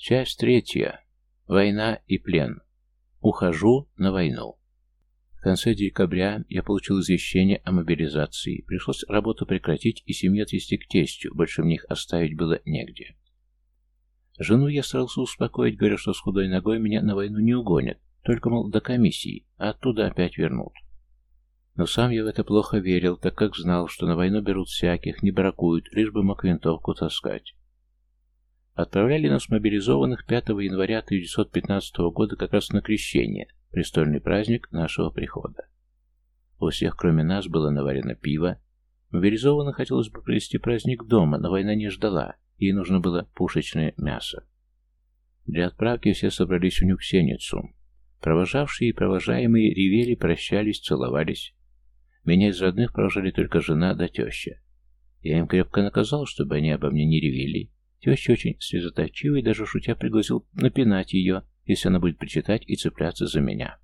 Часть третья. Война и плен. Ухожу на войну. В конце декабря я получил извещение о мобилизации. Пришлось работу прекратить и семью отвезти к тестю, больше в них оставить было негде. Жену я старался успокоить, говоря, что с худой ногой меня на войну не угонят, только, мол, до комиссии, а оттуда опять вернут. Но сам я в это плохо верил, так как знал, что на войну берут всяких, не бракуют, лишь бы мог винтовку таскать. Отправляли нас мобилизованных 5 января 1915 года как раз на крещение, престольный праздник нашего прихода. У всех, кроме нас, было наварено пиво. Мобилизованно хотелось бы провести праздник дома, но война не ждала, ей нужно было пушечное мясо. Для отправки все собрались в Нюксеницу. Провожавшие и провожаемые ревели, прощались, целовались. Меня из родных провожали только жена да теща. Я им крепко наказал, чтобы они обо мне не ревели, Теща очень слезоточива и даже шутя пригласил напинать ее, если она будет причитать и цепляться за меня.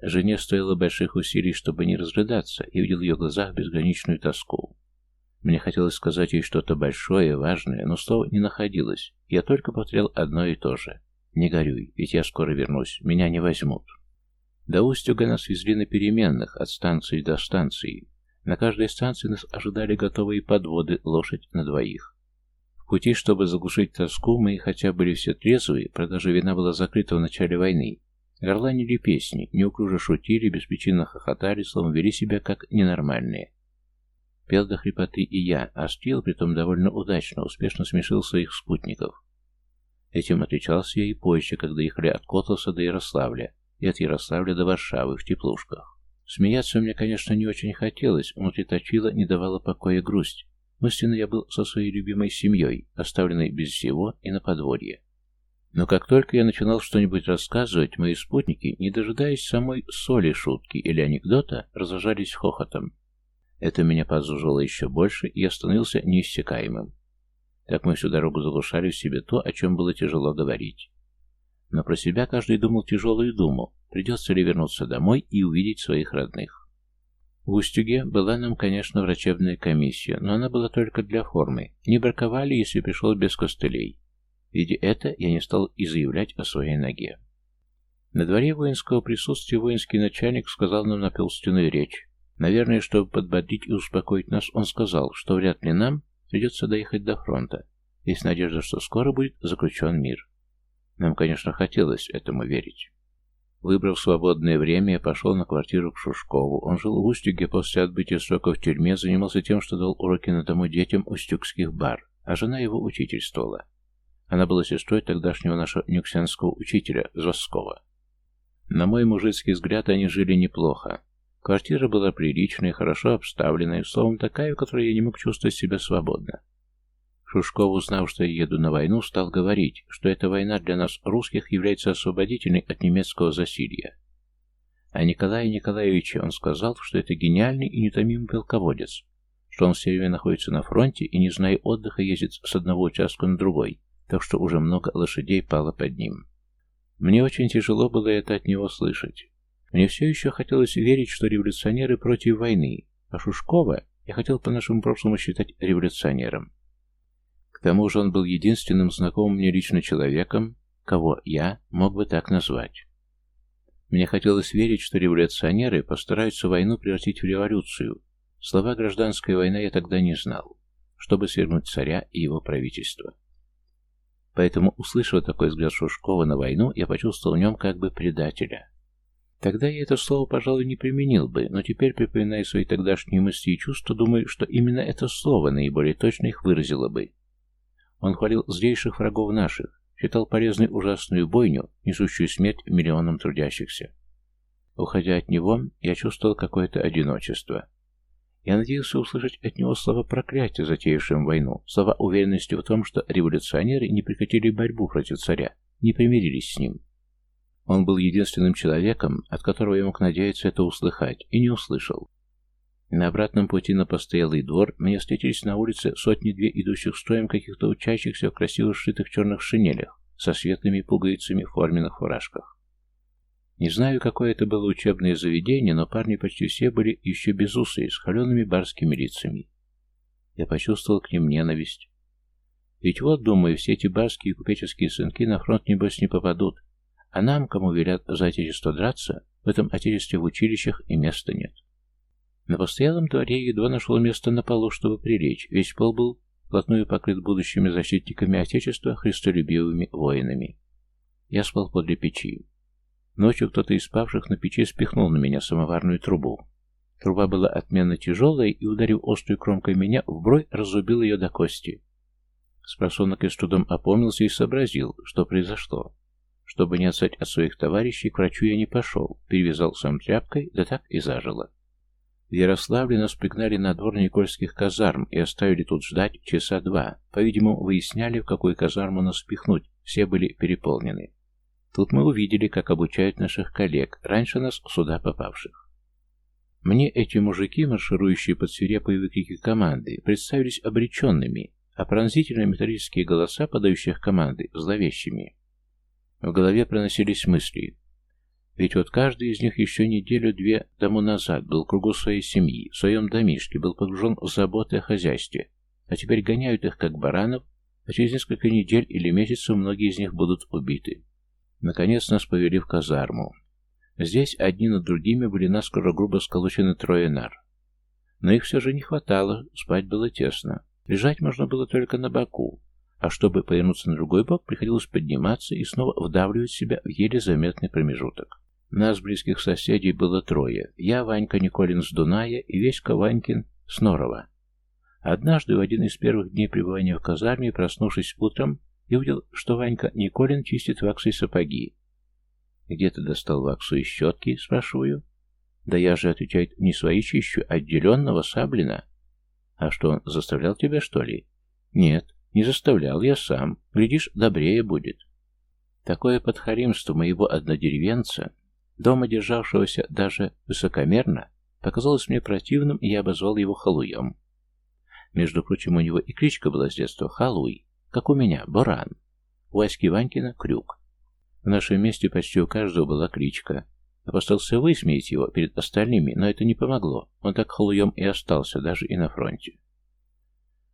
Жене стоило больших усилий, чтобы не разрыдаться, и видел в ее глазах безграничную тоску. Мне хотелось сказать ей что-то большое, важное, но слова не находилось. Я только повторял одно и то же. «Не горюй, ведь я скоро вернусь, меня не возьмут». До Устюга нас везли на переменных, от станции до станции. На каждой станции нас ожидали готовые подводы, лошадь на двоих пути, чтобы заглушить тоску, мы хотя были все трезвые, продажа вина была закрыта в начале войны. Горланили песни, неуклюже шутили, беспричинно хохотали, словом, вели себя как ненормальные. Пел до хрипоты и я, а стил, притом довольно удачно, успешно смешил своих спутников. Этим отличался я и позже, когда ехали от Котласа до Ярославля, и от Ярославля до Варшавы в теплушках. Смеяться мне, конечно, не очень хотелось, внутри точила, не давала покоя грусть. Мысленно я был со своей любимой семьей, оставленной без всего и на подворье. Но как только я начинал что-нибудь рассказывать, мои спутники, не дожидаясь самой соли шутки или анекдота, разражались хохотом. Это меня подзуживало еще больше, и я становился неиссякаемым. Так мы всю дорогу заглушали в себе то, о чем было тяжело говорить. Но про себя каждый думал тяжелую думу, придется ли вернуться домой и увидеть своих родных. В Устюге была нам, конечно, врачебная комиссия, но она была только для формы. Не браковали, если пришел без костылей. Видя это, я не стал и заявлять о своей ноге. На дворе воинского присутствия воинский начальник сказал нам напилственную речь. Наверное, чтобы подбодрить и успокоить нас, он сказал, что вряд ли нам придется доехать до фронта. Есть надежда, что скоро будет заключен мир. Нам, конечно, хотелось этому верить. Выбрав свободное время, я пошел на квартиру к Шушкову. Он жил в Устюге после отбытия срока в тюрьме, занимался тем, что дал уроки на дому детям устюгских бар, а жена его учительствовала. Она была сестрой тогдашнего нашего нюксенского учителя, Зоскова. На мой мужицкий взгляд, они жили неплохо. Квартира была приличная, хорошо обставленная, словом, такая, в которой я не мог чувствовать себя свободно. Шушков, узнав, что я еду на войну, стал говорить, что эта война для нас, русских, является освободительной от немецкого засилья. А Николае Николаевиче он сказал, что это гениальный и нетомимый полководец, что он все время находится на фронте и, не зная отдыха, ездит с одного участка на другой, так что уже много лошадей пало под ним. Мне очень тяжело было это от него слышать. Мне все еще хотелось верить, что революционеры против войны, а Шушкова я хотел по нашему прошлому считать революционером. К тому же он был единственным знакомым мне лично человеком, кого я мог бы так назвать. Мне хотелось верить, что революционеры постараются войну превратить в революцию. Слова «гражданская война» я тогда не знал, чтобы свергнуть царя и его правительство. Поэтому, услышав такой взгляд Шушкова на войну, я почувствовал в нем как бы предателя. Тогда я это слово, пожалуй, не применил бы, но теперь, припоминая свои тогдашние мысли и чувства, думаю, что именно это слово наиболее точно их выразило бы. Он хвалил злейших врагов наших, считал полезной ужасную бойню, несущую смерть миллионам трудящихся. Уходя от него, я чувствовал какое-то одиночество. Я надеялся услышать от него слова проклятия, затеявшим войну, слова уверенности в том, что революционеры не прекратили борьбу против царя, не примирились с ним. Он был единственным человеком, от которого я мог надеяться это услыхать, и не услышал. На обратном пути на постоялый двор мне встретились на улице сотни-две идущих строем каких-то учащихся в красиво сшитых черных шинелях со светлыми пуговицами в форменных фуражках. Не знаю, какое это было учебное заведение, но парни почти все были еще безусые, с холеными барскими лицами. Я почувствовал к ним ненависть. Ведь вот, думаю, все эти барские купеческие сынки на фронт, небось, не попадут. А нам, кому велят за отечество драться, в этом отечестве в училищах и места нет. На постоялом дворе едва нашел место на полу, чтобы прилечь. Весь пол был вплотную покрыт будущими защитниками Отечества, христолюбивыми воинами. Я спал подле печи. Ночью кто-то из спавших на печи спихнул на меня самоварную трубу. Труба была отменно тяжелая, и, ударив острой кромкой меня, в брой разубил ее до кости. Спросонок и с трудом опомнился и сообразил, что произошло. Чтобы не отстать от своих товарищей, к врачу я не пошел, перевязал сам тряпкой, да так и зажило. В Ярославле нас пригнали на двор Никольских казарм и оставили тут ждать часа два. По-видимому, выясняли, в какую казарму нас впихнуть, все были переполнены. Тут мы увидели, как обучают наших коллег, раньше нас сюда попавших. Мне эти мужики, марширующие под свирепые выкрики команды, представились обреченными, а пронзительные металлические голоса, подающих команды, зловещими. В голове проносились мысли. Ведь вот каждый из них еще неделю-две тому назад был кругу своей семьи, в своем домишке, был погружен в заботы о хозяйстве, а теперь гоняют их как баранов, а через несколько недель или месяцев многие из них будут убиты. Наконец нас повели в казарму. Здесь одни над другими были наскоро грубо сколочены трое нар. Но их все же не хватало, спать было тесно. Лежать можно было только на боку, а чтобы повернуться на другой бок, приходилось подниматься и снова вдавливать себя в еле заметный промежуток. Нас, близких соседей, было трое. Я, Ванька Николин с Дуная и Веська Ванькин с Норова. Однажды, в один из первых дней пребывания в казарме, проснувшись утром, я увидел, что Ванька Николин чистит ваксой сапоги. «Где ты достал ваксу и щетки?» — спрашиваю. «Да я же, — отвечает, — не свои чищу, а отделенного Саблина». А что, он заставлял тебя, что ли? Нет, не заставлял, я сам. Глядишь, добрее будет. Такое подхаримство моего однодеревенца, дома державшегося даже высокомерно, показалось мне противным, и я обозвал его халуем. Между прочим, у него и кличка была с детства Халуй, как у меня, Баран. У Аськи Ванькина — Крюк. В нашем месте почти у каждого была кличка, Опасался высмеять его перед остальными, но это не помогло. Он так халуем и остался, даже и на фронте.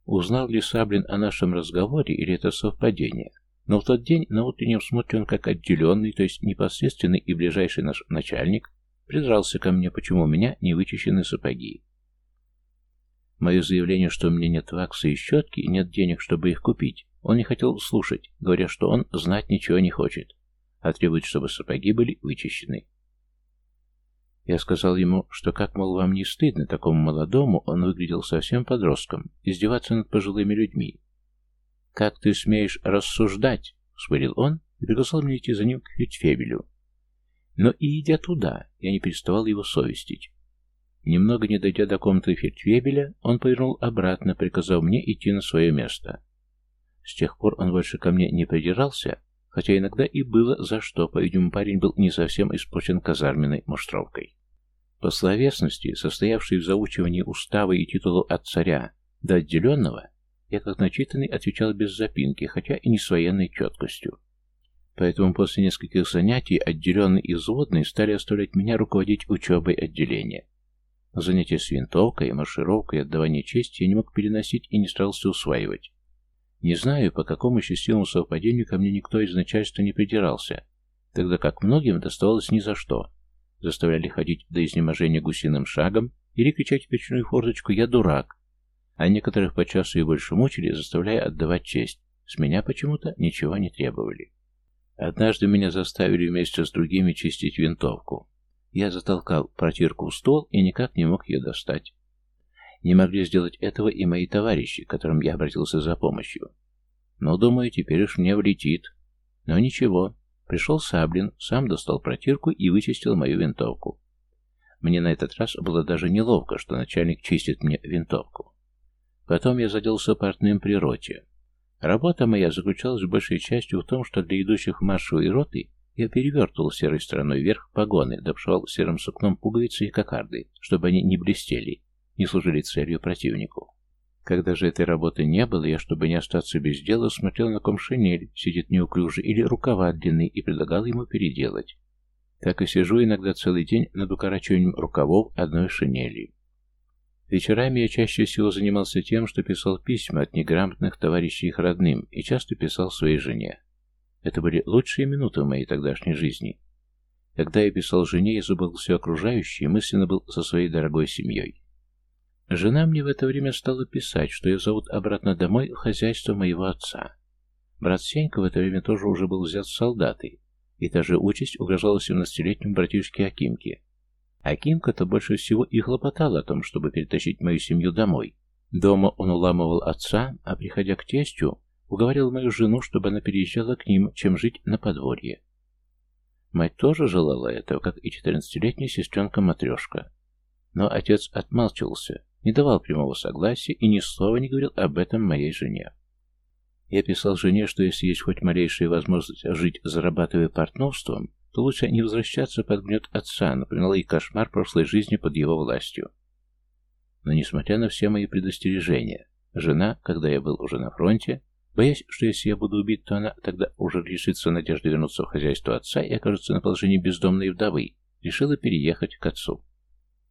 Узнал ли Саблин о нашем разговоре, или это совпадение? Но в тот день на утреннем смотре он как отделенный, то есть непосредственный и ближайший наш начальник, придрался ко мне, почему у меня не вычищены сапоги. Мое заявление, что у меня нет вакса и щетки нет денег, чтобы их купить, он не хотел слушать, говоря, что он знать ничего не хочет, а требует, чтобы сапоги были вычищены. Я сказал ему, что как, мол, вам не стыдно такому молодому, он выглядел совсем подростком, издеваться над пожилыми людьми. «Как ты смеешь рассуждать?» — вспылил он и пригласил меня идти за ним к Фельдфебелю. Но и идя туда, я не переставал его совестить. Немного не дойдя до комнаты Фельдфебеля, он повернул обратно, приказав мне идти на свое место. С тех пор он больше ко мне не придирался, хотя иногда и было за что, по-видимому, парень был не совсем испорчен казарменной муштровкой. По словесности, состоявшей в заучивании устава и титулу от царя до отделенного, я как начитанный отвечал без запинки, хотя и не с военной четкостью. Поэтому после нескольких занятий отделенные и взводные стали оставлять меня руководить учебой отделения. Занятия с винтовкой, маршировкой и отдавание чести я не мог переносить и не старался усваивать. Не знаю, по какому счастливому совпадению ко мне никто из начальства не придирался, тогда как многим доставалось ни за что. Заставляли ходить до изнеможения гусиным шагом или кричать в печную форточку «Я дурак!», а некоторых по часу и больше мучили, заставляя отдавать честь. С меня почему-то ничего не требовали. Однажды меня заставили вместе с другими чистить винтовку. Я затолкал протирку в стол и никак не мог ее достать. Не могли сделать этого и мои товарищи, к которым я обратился за помощью. Но, думаю, теперь уж мне влетит. Но ничего. Пришел Саблин, сам достал протирку и вычистил мою винтовку. Мне на этот раз было даже неловко, что начальник чистит мне винтовку. Потом я заделся портным при роте. Работа моя заключалась большей частью в том, что для идущих в маршевые роты я перевертывал серой стороной вверх погоны, допшивал серым сукном пуговицы и кокарды, чтобы они не блестели, не служили целью противнику. Когда же этой работы не было, я, чтобы не остаться без дела, смотрел на ком шинель, сидит неуклюже, или рукава длины, и предлагал ему переделать. Так и сижу иногда целый день над укорачиванием рукавов одной шинели. Вечерами я чаще всего занимался тем, что писал письма от неграмотных товарищей их родным и часто писал своей жене. Это были лучшие минуты в моей тогдашней жизни. Когда я писал жене, я забыл все окружающее и мысленно был со своей дорогой семьей. Жена мне в это время стала писать, что ее зовут обратно домой в хозяйство моего отца. Брат Сенька в это время тоже уже был взят в солдаты, и та же участь угрожала 17-летнему братишке Акимке. Акимка-то больше всего и хлопотала о том, чтобы перетащить мою семью домой. Дома он уламывал отца, а приходя к тестю, уговаривал мою жену, чтобы она переезжала к ним, чем жить на подворье. Мать тоже желала этого, как и 14-летняя сестренка-матрешка. Но отец отмалчивался, не давал прямого согласия и ни слова не говорил об этом моей жене. Я писал жене, что если есть хоть малейшая возможность жить, зарабатывая партнерством, то лучше не возвращаться под гнет отца, напоминал ей кошмар прошлой жизни под его властью. Но несмотря на все мои предостережения, жена, когда я был уже на фронте, боясь, что если я буду убит, то она тогда уже лишится надежды вернуться в хозяйство отца и окажется на положении бездомной вдовы, решила переехать к отцу.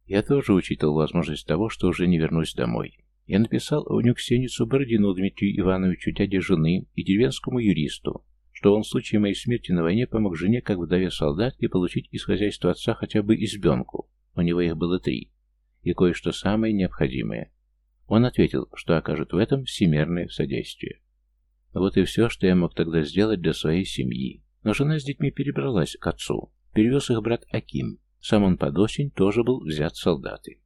Я тоже учитывал возможность того, что уже не вернусь домой. Я написал в Нюксеницу Бородину Дмитрию Ивановичу, дяде жены и деревенскому юристу, что он в случае моей смерти на войне помог жене, как вдове солдатки, получить из хозяйства отца хотя бы избенку, у него их было три, и кое-что самое необходимое. Он ответил, что окажет в этом всемерное содействие. Вот и все, что я мог тогда сделать для своей семьи. Но жена с детьми перебралась к отцу. Перевез их брат Аким. Сам он под осень тоже был взят солдаты.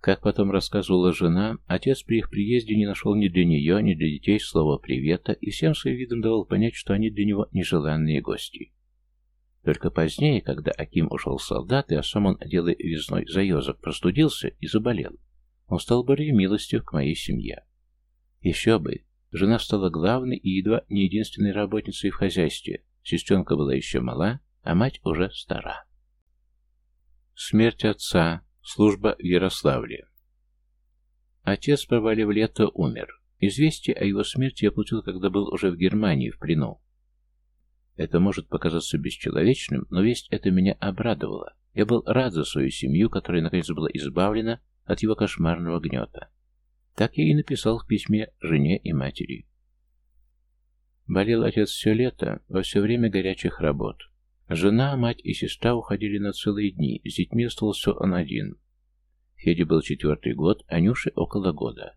Как потом рассказывала жена, отец при их приезде не нашел ни для нее, ни для детей слова привета и всем своим видом давал понять, что они для него нежеланные гости. Только позднее, когда Аким ушел в солдаты, а сам он, делая весной заезок, простудился и заболел, он стал более милостив к моей семье. Еще бы, жена стала главной и едва не единственной работницей в хозяйстве, сестренка была еще мала, а мать уже стара. Смерть отца. Служба в Ярославле. Отец, провалив лето, умер. Известие о его смерти я получил, когда был уже в Германии, в плену. Это может показаться бесчеловечным, но весть это меня обрадовала. Я был рад за свою семью, которая наконец была избавлена от его кошмарного гнета. Так я и написал в письме жене и матери. Болел отец все лето, во все время горячих работ. Жена, мать и сестра уходили на целые дни, с детьми остался он один. Феде был четвертый год, а Нюше около года.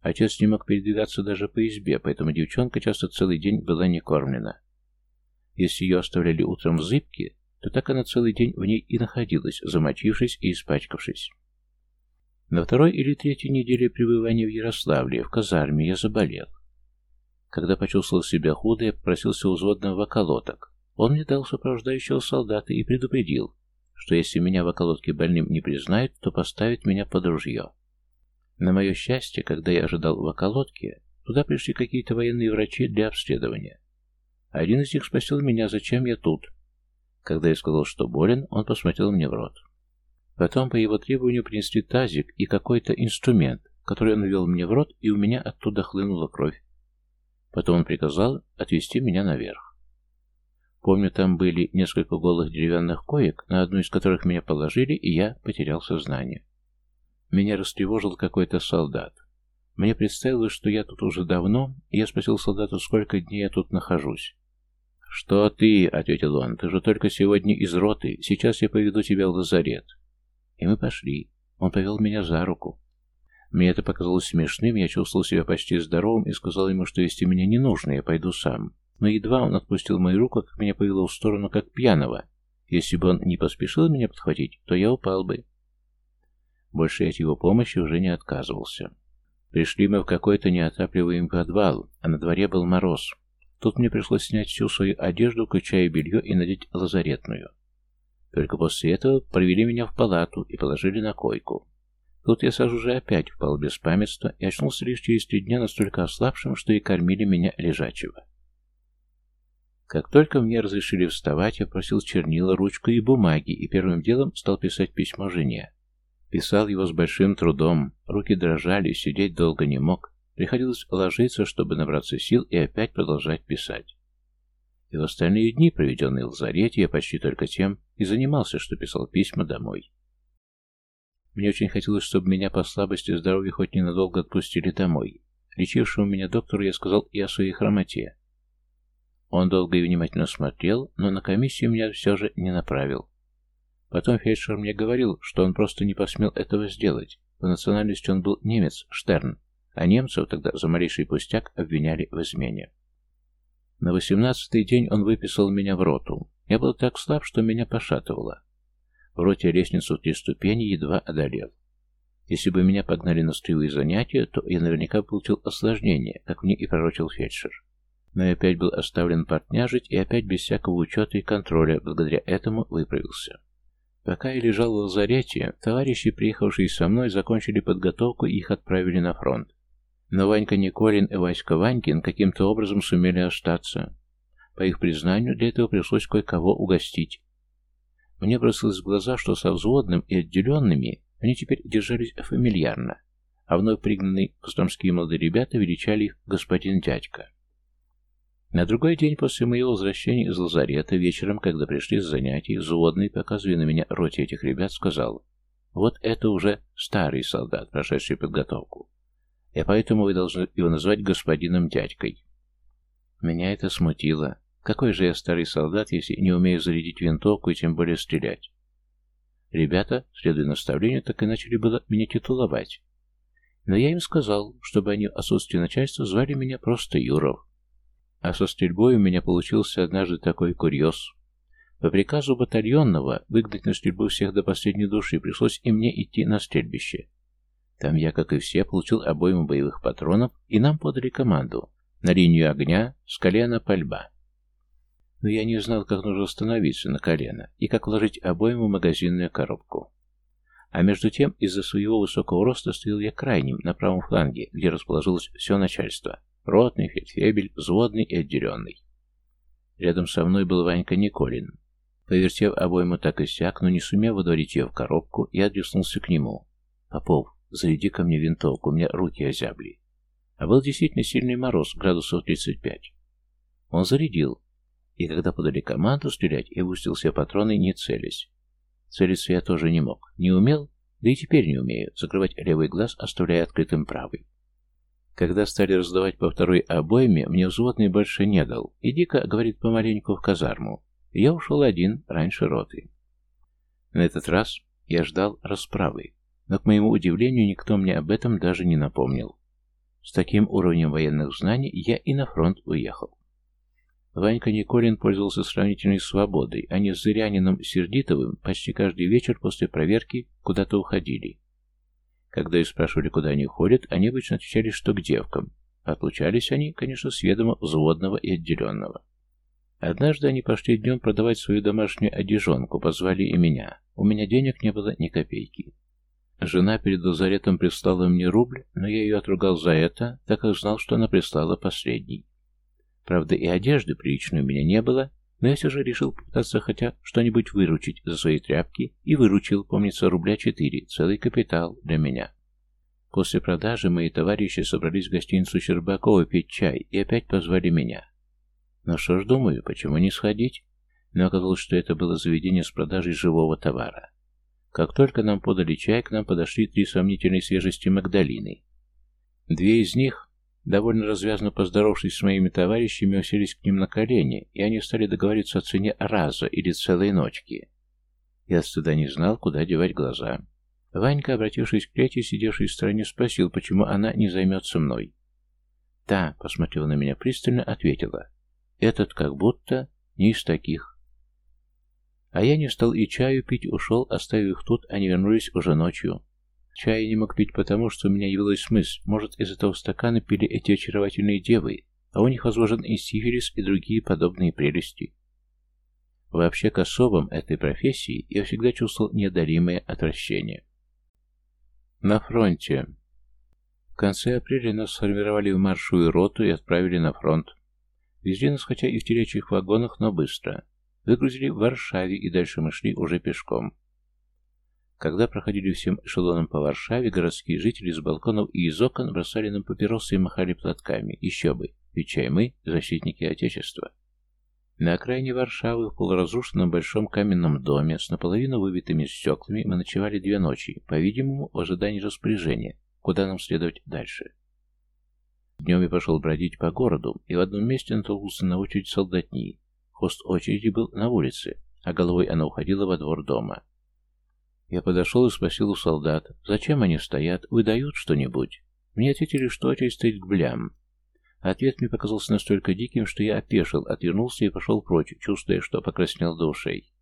Отец не мог передвигаться даже по избе, поэтому девчонка часто целый день была не кормлена. Если ее оставляли утром в зыбке, то так она целый день в ней и находилась, замочившись и испачкавшись. На второй или третьей неделе пребывания в Ярославле, в казарме, я заболел. Когда почувствовал себя худо, я попросился у взводного в околоток. Он мне дал сопровождающего солдата и предупредил, что если меня в околотке больным не признают, то поставят меня под ружье. На мое счастье, когда я ожидал в околотке, туда пришли какие-то военные врачи для обследования. Один из них спросил меня, зачем я тут. Когда я сказал, что болен, он посмотрел мне в рот. Потом по его требованию принесли тазик и какой-то инструмент, который он ввел мне в рот, и у меня оттуда хлынула кровь. Потом он приказал отвезти меня наверх. Помню, там были несколько голых деревянных коек, на одну из которых меня положили, и я потерял сознание. Меня растревожил какой-то солдат. Мне представилось, что я тут уже давно, и я спросил солдата, сколько дней я тут нахожусь. «Что ты?» — ответил он. «Ты же только сегодня из роты. Сейчас я поведу тебя в лазарет». И мы пошли. Он повел меня за руку. Мне это показалось смешным, я чувствовал себя почти здоровым и сказал ему, что если мне не нужно, я пойду сам. Но едва он отпустил мою руку, как меня повело в сторону, как пьяного. Если бы он не поспешил меня подхватить, то я упал бы. Больше от его помощи уже не отказывался. Пришли мы в какой-то неотапливаемый подвал, а на дворе был мороз. Тут мне пришлось снять всю свою одежду, включая белье, и надеть лазаретную. Только после этого провели меня в палату и положили на койку. Тут я сразу же опять впал без памятства и очнулся лишь через три дня настолько ослабшим, что и кормили меня лежачего. Как только мне разрешили вставать, я просил чернила, ручку и бумаги, и первым делом стал писать письмо жене. Писал его с большим трудом, руки дрожали, сидеть долго не мог. Приходилось ложиться, чтобы набраться сил и опять продолжать писать. И в остальные дни, проведенные в лазарете, я почти только тем и занимался, что писал письма домой. Мне очень хотелось, чтобы меня по слабости здоровья хоть ненадолго отпустили домой. Лечившему меня доктору я сказал и о своей хромоте. Он долго и внимательно смотрел, но на комиссию меня все же не направил. Потом фельдшер мне говорил, что он просто не посмел этого сделать. По национальности он был немец, Штерн, а немцев тогда за малейший пустяк обвиняли в измене. На восемнадцатый день он выписал меня в роту. Я был так слаб, что меня пошатывало. В роте лестницу три ступени едва одолел. Если бы меня погнали на строевые занятия, то я наверняка получил осложнение, как мне и пророчил фельдшер. Но я опять был оставлен партняжить и опять без всякого учета и контроля, благодаря этому выправился. Пока я лежал в лазарете, товарищи, приехавшие со мной, закончили подготовку и их отправили на фронт. Но Ванька Николин и Васька Ванькин каким-то образом сумели остаться. По их признанию, для этого пришлось кое-кого угостить. Мне бросилось в глаза, что со взводным и отделенными они теперь держались фамильярно, а вновь пригнанные костромские молодые ребята величали их господин дядька. На другой день после моего возвращения из лазарета, вечером, когда пришли с занятий, взводный, показывая на меня роте этих ребят, сказал, «Вот это уже старый солдат, прошедший подготовку. И поэтому вы должны его назвать господином дядькой». Меня это смутило. Какой же я старый солдат, если не умею зарядить винтовку и тем более стрелять? Ребята, следуя наставлению, так и начали было меня титуловать. Но я им сказал, чтобы они в отсутствие начальства звали меня просто Юров. А со стрельбой у меня получился однажды такой курьез. По приказу батальонного выгнать на стрельбу всех до последней души пришлось и мне идти на стрельбище. Там я, как и все, получил обойму боевых патронов, и нам подали команду на линию огня с колена пальба. Но я не знал, как нужно остановиться на колено и как вложить обойму в магазинную коробку. А между тем, из-за своего высокого роста стоял я крайним, на правом фланге, где расположилось все начальство. Ротный, фельдфебель, взводный и отделенный. Рядом со мной был Ванька Николин. Повертев обойму так и сяк, но не сумев водворить ее в коробку, я отдеснулся к нему. «Попов, заряди ко мне винтовку, у меня руки озябли». А был действительно сильный мороз, градусов 35. Он зарядил, и когда подали команду стрелять, я выпустил патроны, не целясь. Целиться я тоже не мог. Не умел, да и теперь не умею, закрывать левый глаз, оставляя открытым правый. Когда стали раздавать по второй обойме, мне взводный больше не дал. Иди-ка, говорит, помаленьку в казарму. я ушел один, раньше роты. На этот раз я ждал расправы, но, к моему удивлению, никто мне об этом даже не напомнил. С таким уровнем военных знаний я и на фронт уехал. Ванька Николин пользовался сравнительной свободой, не с Зырянином Сердитовым почти каждый вечер после проверки куда-то уходили. Когда их спрашивали, куда они ходят, они обычно отвечали, что к девкам. Отлучались они, конечно, с ведома взводного и отделенного. Однажды они пошли днем продавать свою домашнюю одежонку, позвали и меня. У меня денег не было ни копейки. Жена перед лазаретом прислала мне рубль, но я ее отругал за это, так как знал, что она прислала последний. Правда, и одежды приличной у меня не было, но я все же решил попытаться хотя что-нибудь выручить за свои тряпки и выручил, помнится, рубля четыре, целый капитал для меня. После продажи мои товарищи собрались в гостиницу Щербакова пить чай и опять позвали меня. Ну что ж, думаю, почему не сходить? Но оказалось, что это было заведение с продажей живого товара. Как только нам подали чай, к нам подошли три сомнительной свежести Магдалины. Две из них Довольно развязно поздоровавшись с моими товарищами, уселись к ним на колени, и они стали договариваться о цене раза или целой ночки. Я стыда не знал, куда девать глаза. Ванька, обратившись к третьей, сидевшей в стороне, спросил, почему она не займется мной. Та, посмотрела на меня пристально, ответила. Этот как будто не из таких. А я не стал и чаю пить, ушел, оставив их тут, они вернулись уже ночью. Чая не мог пить потому, что у меня явилась мысль, может, из этого стакана пили эти очаровательные девы, а у них возложен и сифилис, и другие подобные прелести. Вообще к особам этой профессии я всегда чувствовал неодолимое отвращение. На фронте. В конце апреля нас сформировали в маршевую роту и отправили на фронт. Везли нас хотя и в телячьих вагонах, но быстро. Выгрузили в Варшаве, и дальше мы шли уже пешком. Когда проходили всем эшелоном по Варшаве, городские жители с балконов и из окон бросали нам папиросы и махали платками. Еще бы, ведь чай мы, защитники Отечества. На окраине Варшавы, в полуразрушенном большом каменном доме с наполовину выбитыми стеклами, мы ночевали две ночи, по-видимому, в ожидании распоряжения, куда нам следовать дальше. Днем я пошел бродить по городу, и в одном месте натолкнулся на очередь солдатни. Хвост очереди был на улице, а головой она уходила во двор дома. Я подошел и спросил у солдат, зачем они стоят, выдают что-нибудь. Мне ответили, что очередь стоит к блям, Ответ мне показался настолько диким, что я опешил, отвернулся и пошел прочь, чувствуя, что покраснел до ушей.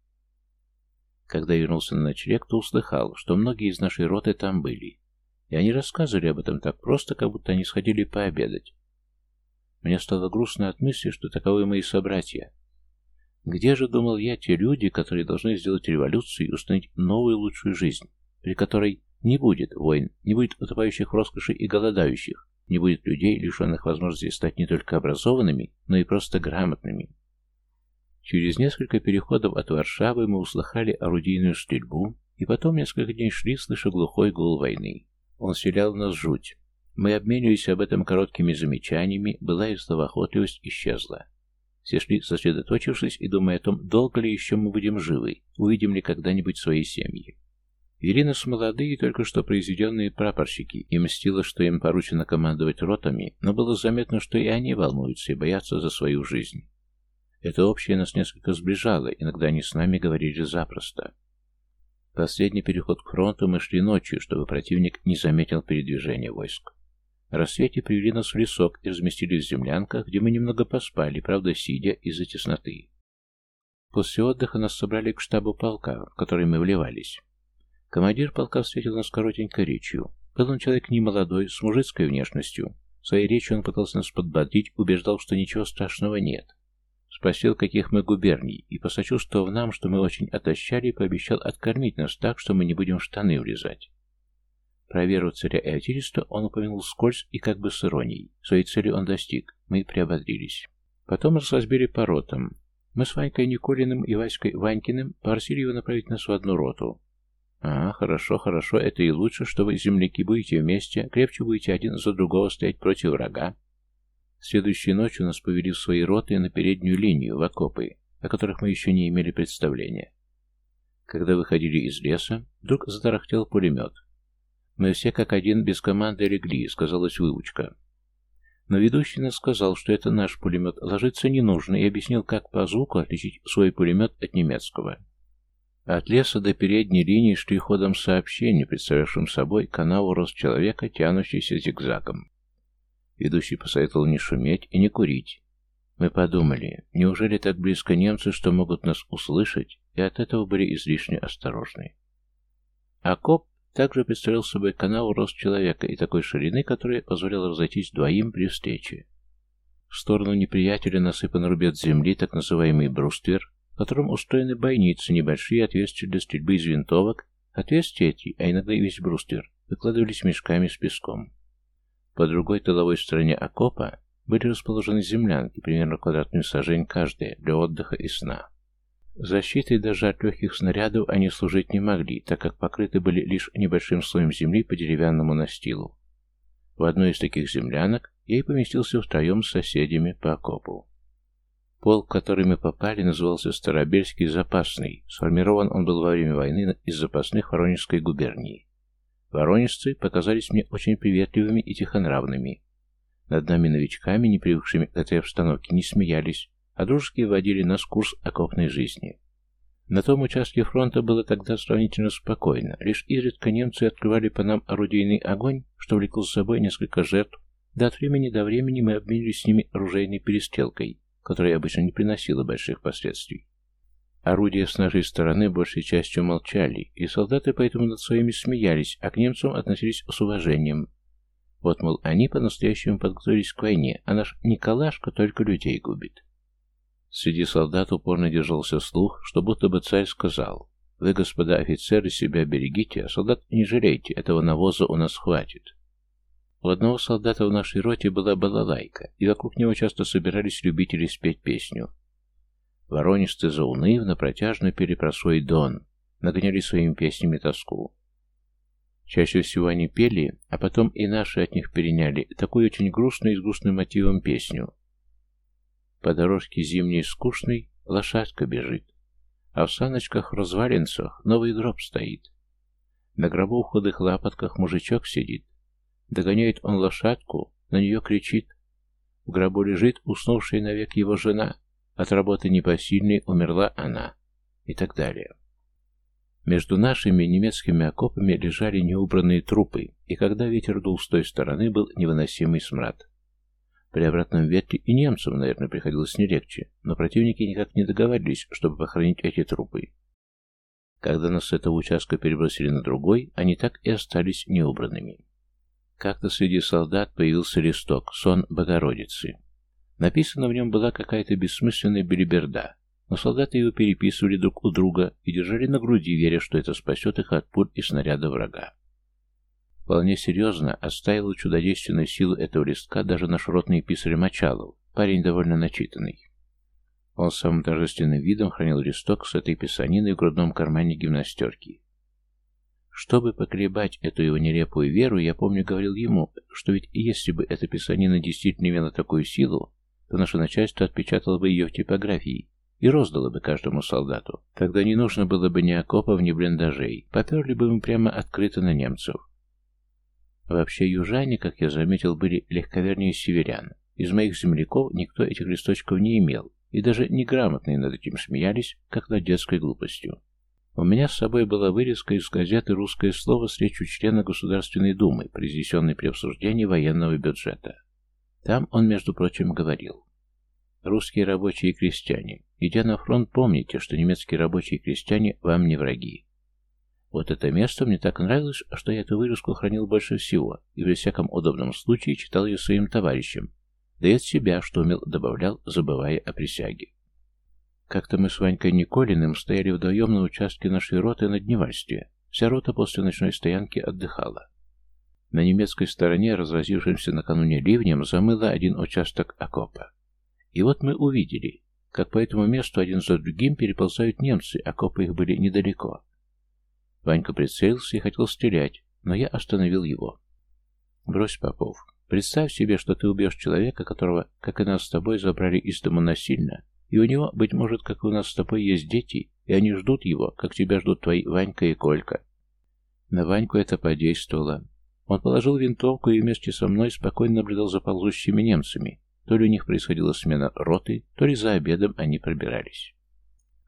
Когда вернулся на ночлег, то услыхал, что многие из нашей роты там были. И они рассказывали об этом так просто, как будто они сходили пообедать. Мне стало грустно от мысли, что таковы мои собратья. Где же, думал я, те люди, которые должны сделать революцию и установить новую лучшую жизнь, при которой не будет войн, не будет утопающих в роскоши и голодающих, не будет людей, лишенных возможности стать не только образованными, но и просто грамотными. Через несколько переходов от Варшавы мы услыхали орудийную стрельбу, и потом несколько дней шли, слыша глухой гул войны. Он селял в нас жуть. Мы обменивались об этом короткими замечаниями, была и словоохотливость исчезла. Все шли, сосредоточившись и думая о том, долго ли еще мы будем живы, увидим ли когда-нибудь свои семьи. Иринас молодые, только что произведенные прапорщики, и мстило, что им поручено командовать ротами, но было заметно, что и они волнуются и боятся за свою жизнь. Это общее нас несколько сближало, иногда они с нами говорили запросто. Последний переход к фронту мы шли ночью, чтобы противник не заметил передвижения войск. Рассвете привели нас в лесок и разместились в землянках, где мы немного поспали, правда, сидя из-за тесноты. После отдыха нас собрали к штабу полка, в который мы вливались. Командир полка встретил нас коротенькой речью. Был он человек немолодой, с мужицкой внешностью. В своей речи он пытался нас подбодрить, убеждал, что ничего страшного нет. Спросил, каких мы губерний, и посочувствовав нам, что мы очень отощали, пообещал откормить нас так, что мы не будем штаны влезать. Про веру царя и Атириста он упомянул скользь и как бы с иронией. Своей цели он достиг. Мы приободрились. Потом разбили по ротам. Мы с Ванькой Николиным и Васькой Ванькиным попросили его направить нас в одну роту. «А, хорошо, хорошо, это и лучше, что вы, земляки, будете вместе, крепче будете один за другого стоять против врага». Следующей ночью нас повели в свои роты на переднюю линию, в окопы, о которых мы еще не имели представления. Когда выходили из леса, вдруг затарахтел пулемет. Мы все как один без команды легли, сказалась выучка. Но ведущий нас сказал, что это наш пулемет, ложиться не нужно, и объяснил, как по звуку отличить свой пулемет от немецкого. От леса до передней линии шли ходом сообщения, представлявшим собой канаву рост человека, тянущийся зигзагом. Ведущий посоветовал не шуметь и не курить. Мы подумали, неужели так близко немцы, что могут нас услышать, и от этого были излишне осторожны. Окоп также представлял собой канаву рост человека и такой ширины, которая позволяла разойтись двоим при встрече. В сторону неприятеля насыпан рубец земли, так называемый бруствер, в котором устроены бойницы, небольшие отверстия для стрельбы из винтовок, отверстия эти, а иногда и весь бруствер, выкладывались мешками с песком. По другой тыловой стороне окопа были расположены землянки, примерно квадратную сажень каждая, для отдыха и сна. Защитой даже от легких снарядов они служить не могли, так как покрыты были лишь небольшим слоем земли по деревянному настилу. В одной из таких землянок я и поместился втроем с соседями по окопу. Полк, который мы попали, назывался Старобельский запасный. Сформирован он был во время войны из запасных Воронежской губернии. Воронежцы показались мне очень приветливыми и тихонравными. Над нами новичками, не привыкшими к этой обстановке, не смеялись, а дружески вводили нас курс окопной жизни. На том участке фронта было тогда сравнительно спокойно, лишь изредка немцы открывали по нам орудийный огонь, что влекло с собой несколько жертв, да от времени до времени мы обменились с ними оружейной перестрелкой, которая обычно не приносила больших последствий. Орудия с нашей стороны большей частью молчали, и солдаты поэтому над своими смеялись, а к немцам относились с уважением. Вот, мол, они по-настоящему подготовились к войне, а наш Николашка только людей губит. Среди солдат упорно держался слух, что будто бы царь сказал, «Вы, господа офицеры, себя берегите, а солдат не жалейте, этого навоза у нас хватит». У одного солдата в нашей роте была балалайка, и вокруг него часто собирались любители спеть песню. Воронежцы заунывно, протяжно пели про свой дон, нагоняли своими песнями тоску. Чаще всего они пели, а потом и наши от них переняли, такую очень грустную и с грустным мотивом песню. По дорожке зимней скучной лошадка бежит, а в саночках-развалинцах новый гроб стоит. На гробу в худых лапотках мужичок сидит. Догоняет он лошадку, на нее кричит. В гробу лежит уснувшая навек его жена. От работы непосильной умерла она. И так далее. Между нашими немецкими окопами лежали неубранные трупы, и когда ветер дул с той стороны, был невыносимый смрад. При обратном ветре и немцам, наверное, приходилось не легче, но противники никак не договаривались, чтобы похоронить эти трупы. Когда нас с этого участка перебросили на другой, они так и остались неубранными. Как-то среди солдат появился листок «Сон Богородицы». Написано в нем была какая-то бессмысленная белиберда, но солдаты его переписывали друг у друга и держали на груди, веря, что это спасет их от пуль и снаряда врага. Вполне серьезно оставил чудодейственную силу этого листка даже наш ротный писарь Мочалов, парень довольно начитанный. Он с самым торжественным видом хранил листок с этой писаниной в грудном кармане гимнастерки. Чтобы поколебать эту его нелепую веру, я помню, говорил ему, что ведь если бы эта писанина действительно имела такую силу, то наше начальство отпечатало бы ее в типографии и роздало бы каждому солдату. Тогда не нужно было бы ни окопов, ни блиндажей. Поперли бы мы прямо открыто на немцев. Вообще южане, как я заметил, были легковернее северян. Из моих земляков никто этих листочков не имел, и даже неграмотные над этим смеялись, как над детской глупостью. У меня с собой была вырезка из газеты «Русское слово» с речью члена Государственной Думы, произнесенной при обсуждении военного бюджета. Там он, между прочим, говорил. Русские рабочие и крестьяне, идя на фронт, помните, что немецкие рабочие и крестьяне вам не враги. Вот это место мне так нравилось, что я эту вырезку хранил больше всего и при всяком удобном случае читал ее своим товарищам, да и от себя, что умел, добавлял, забывая о присяге. Как-то мы с Ванькой Николиным стояли вдвоем на участке нашей роты на Дневальстве. Вся рота после ночной стоянки отдыхала. На немецкой стороне, разразившемся накануне ливнем, замыло один участок окопа. И вот мы увидели, как по этому месту один за другим переползают немцы, окопы их были недалеко. Ванька прицелился и хотел стрелять, но я остановил его. «Брось, Попов. Представь себе, что ты убьешь человека, которого, как и нас с тобой, забрали из дома насильно, и у него, быть может, как и у нас с тобой, есть дети, и они ждут его, как тебя ждут твои Ванька и Колька». На Ваньку это подействовало. Он положил винтовку и вместе со мной спокойно наблюдал за ползущими немцами, то ли у них происходила смена роты, то ли за обедом они пробирались.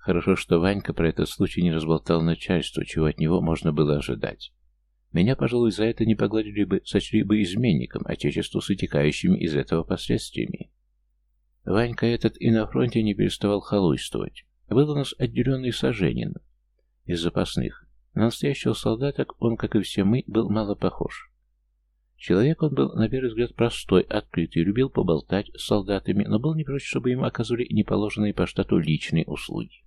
Хорошо, что Ванька про этот случай не разболтал начальству, чего от него можно было ожидать. Меня, пожалуй, за это не погладили бы, сочли бы изменником, отечеству с вытекающими из этого последствиями. Ванька этот и на фронте не переставал халуйствовать. Был у нас отделенный соженин из запасных. На настоящего солдата он, как и все мы, был мало похож. Человек он был, на первый взгляд, простой, открытый, любил поболтать с солдатами, но был не прочь, чтобы ему оказывали неположенные по штату личные услуги.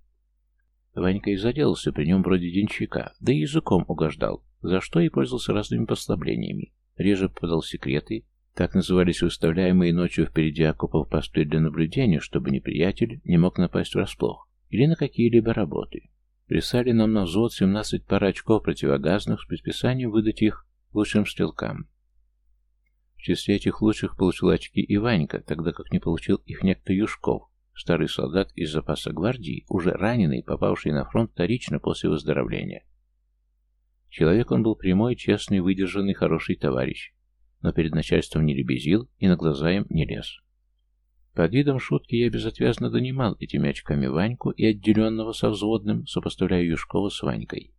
Ванька и заделался при нем вроде денщика, да и языком угождал, за что и пользовался разными послаблениями. Реже подал секреты, так назывались выставляемые ночью впереди окопов посты для наблюдения, чтобы неприятель не мог напасть врасплох, или на какие-либо работы. Прислали нам на взвод 17 пар очков противогазных с предписанием выдать их лучшим стрелкам. В числе этих лучших получил очки и Ванька, тогда как не получил их некто Юшков, старый солдат из запаса гвардии, уже раненый, попавший на фронт вторично после выздоровления. Человек он был прямой, честный, выдержанный, хороший товарищ, но перед начальством не лебезил и на глаза им не лез. Под видом шутки я безотвязно донимал этими очками Ваньку и отделенного со взводным, сопоставляя Юшкова с Ванькой.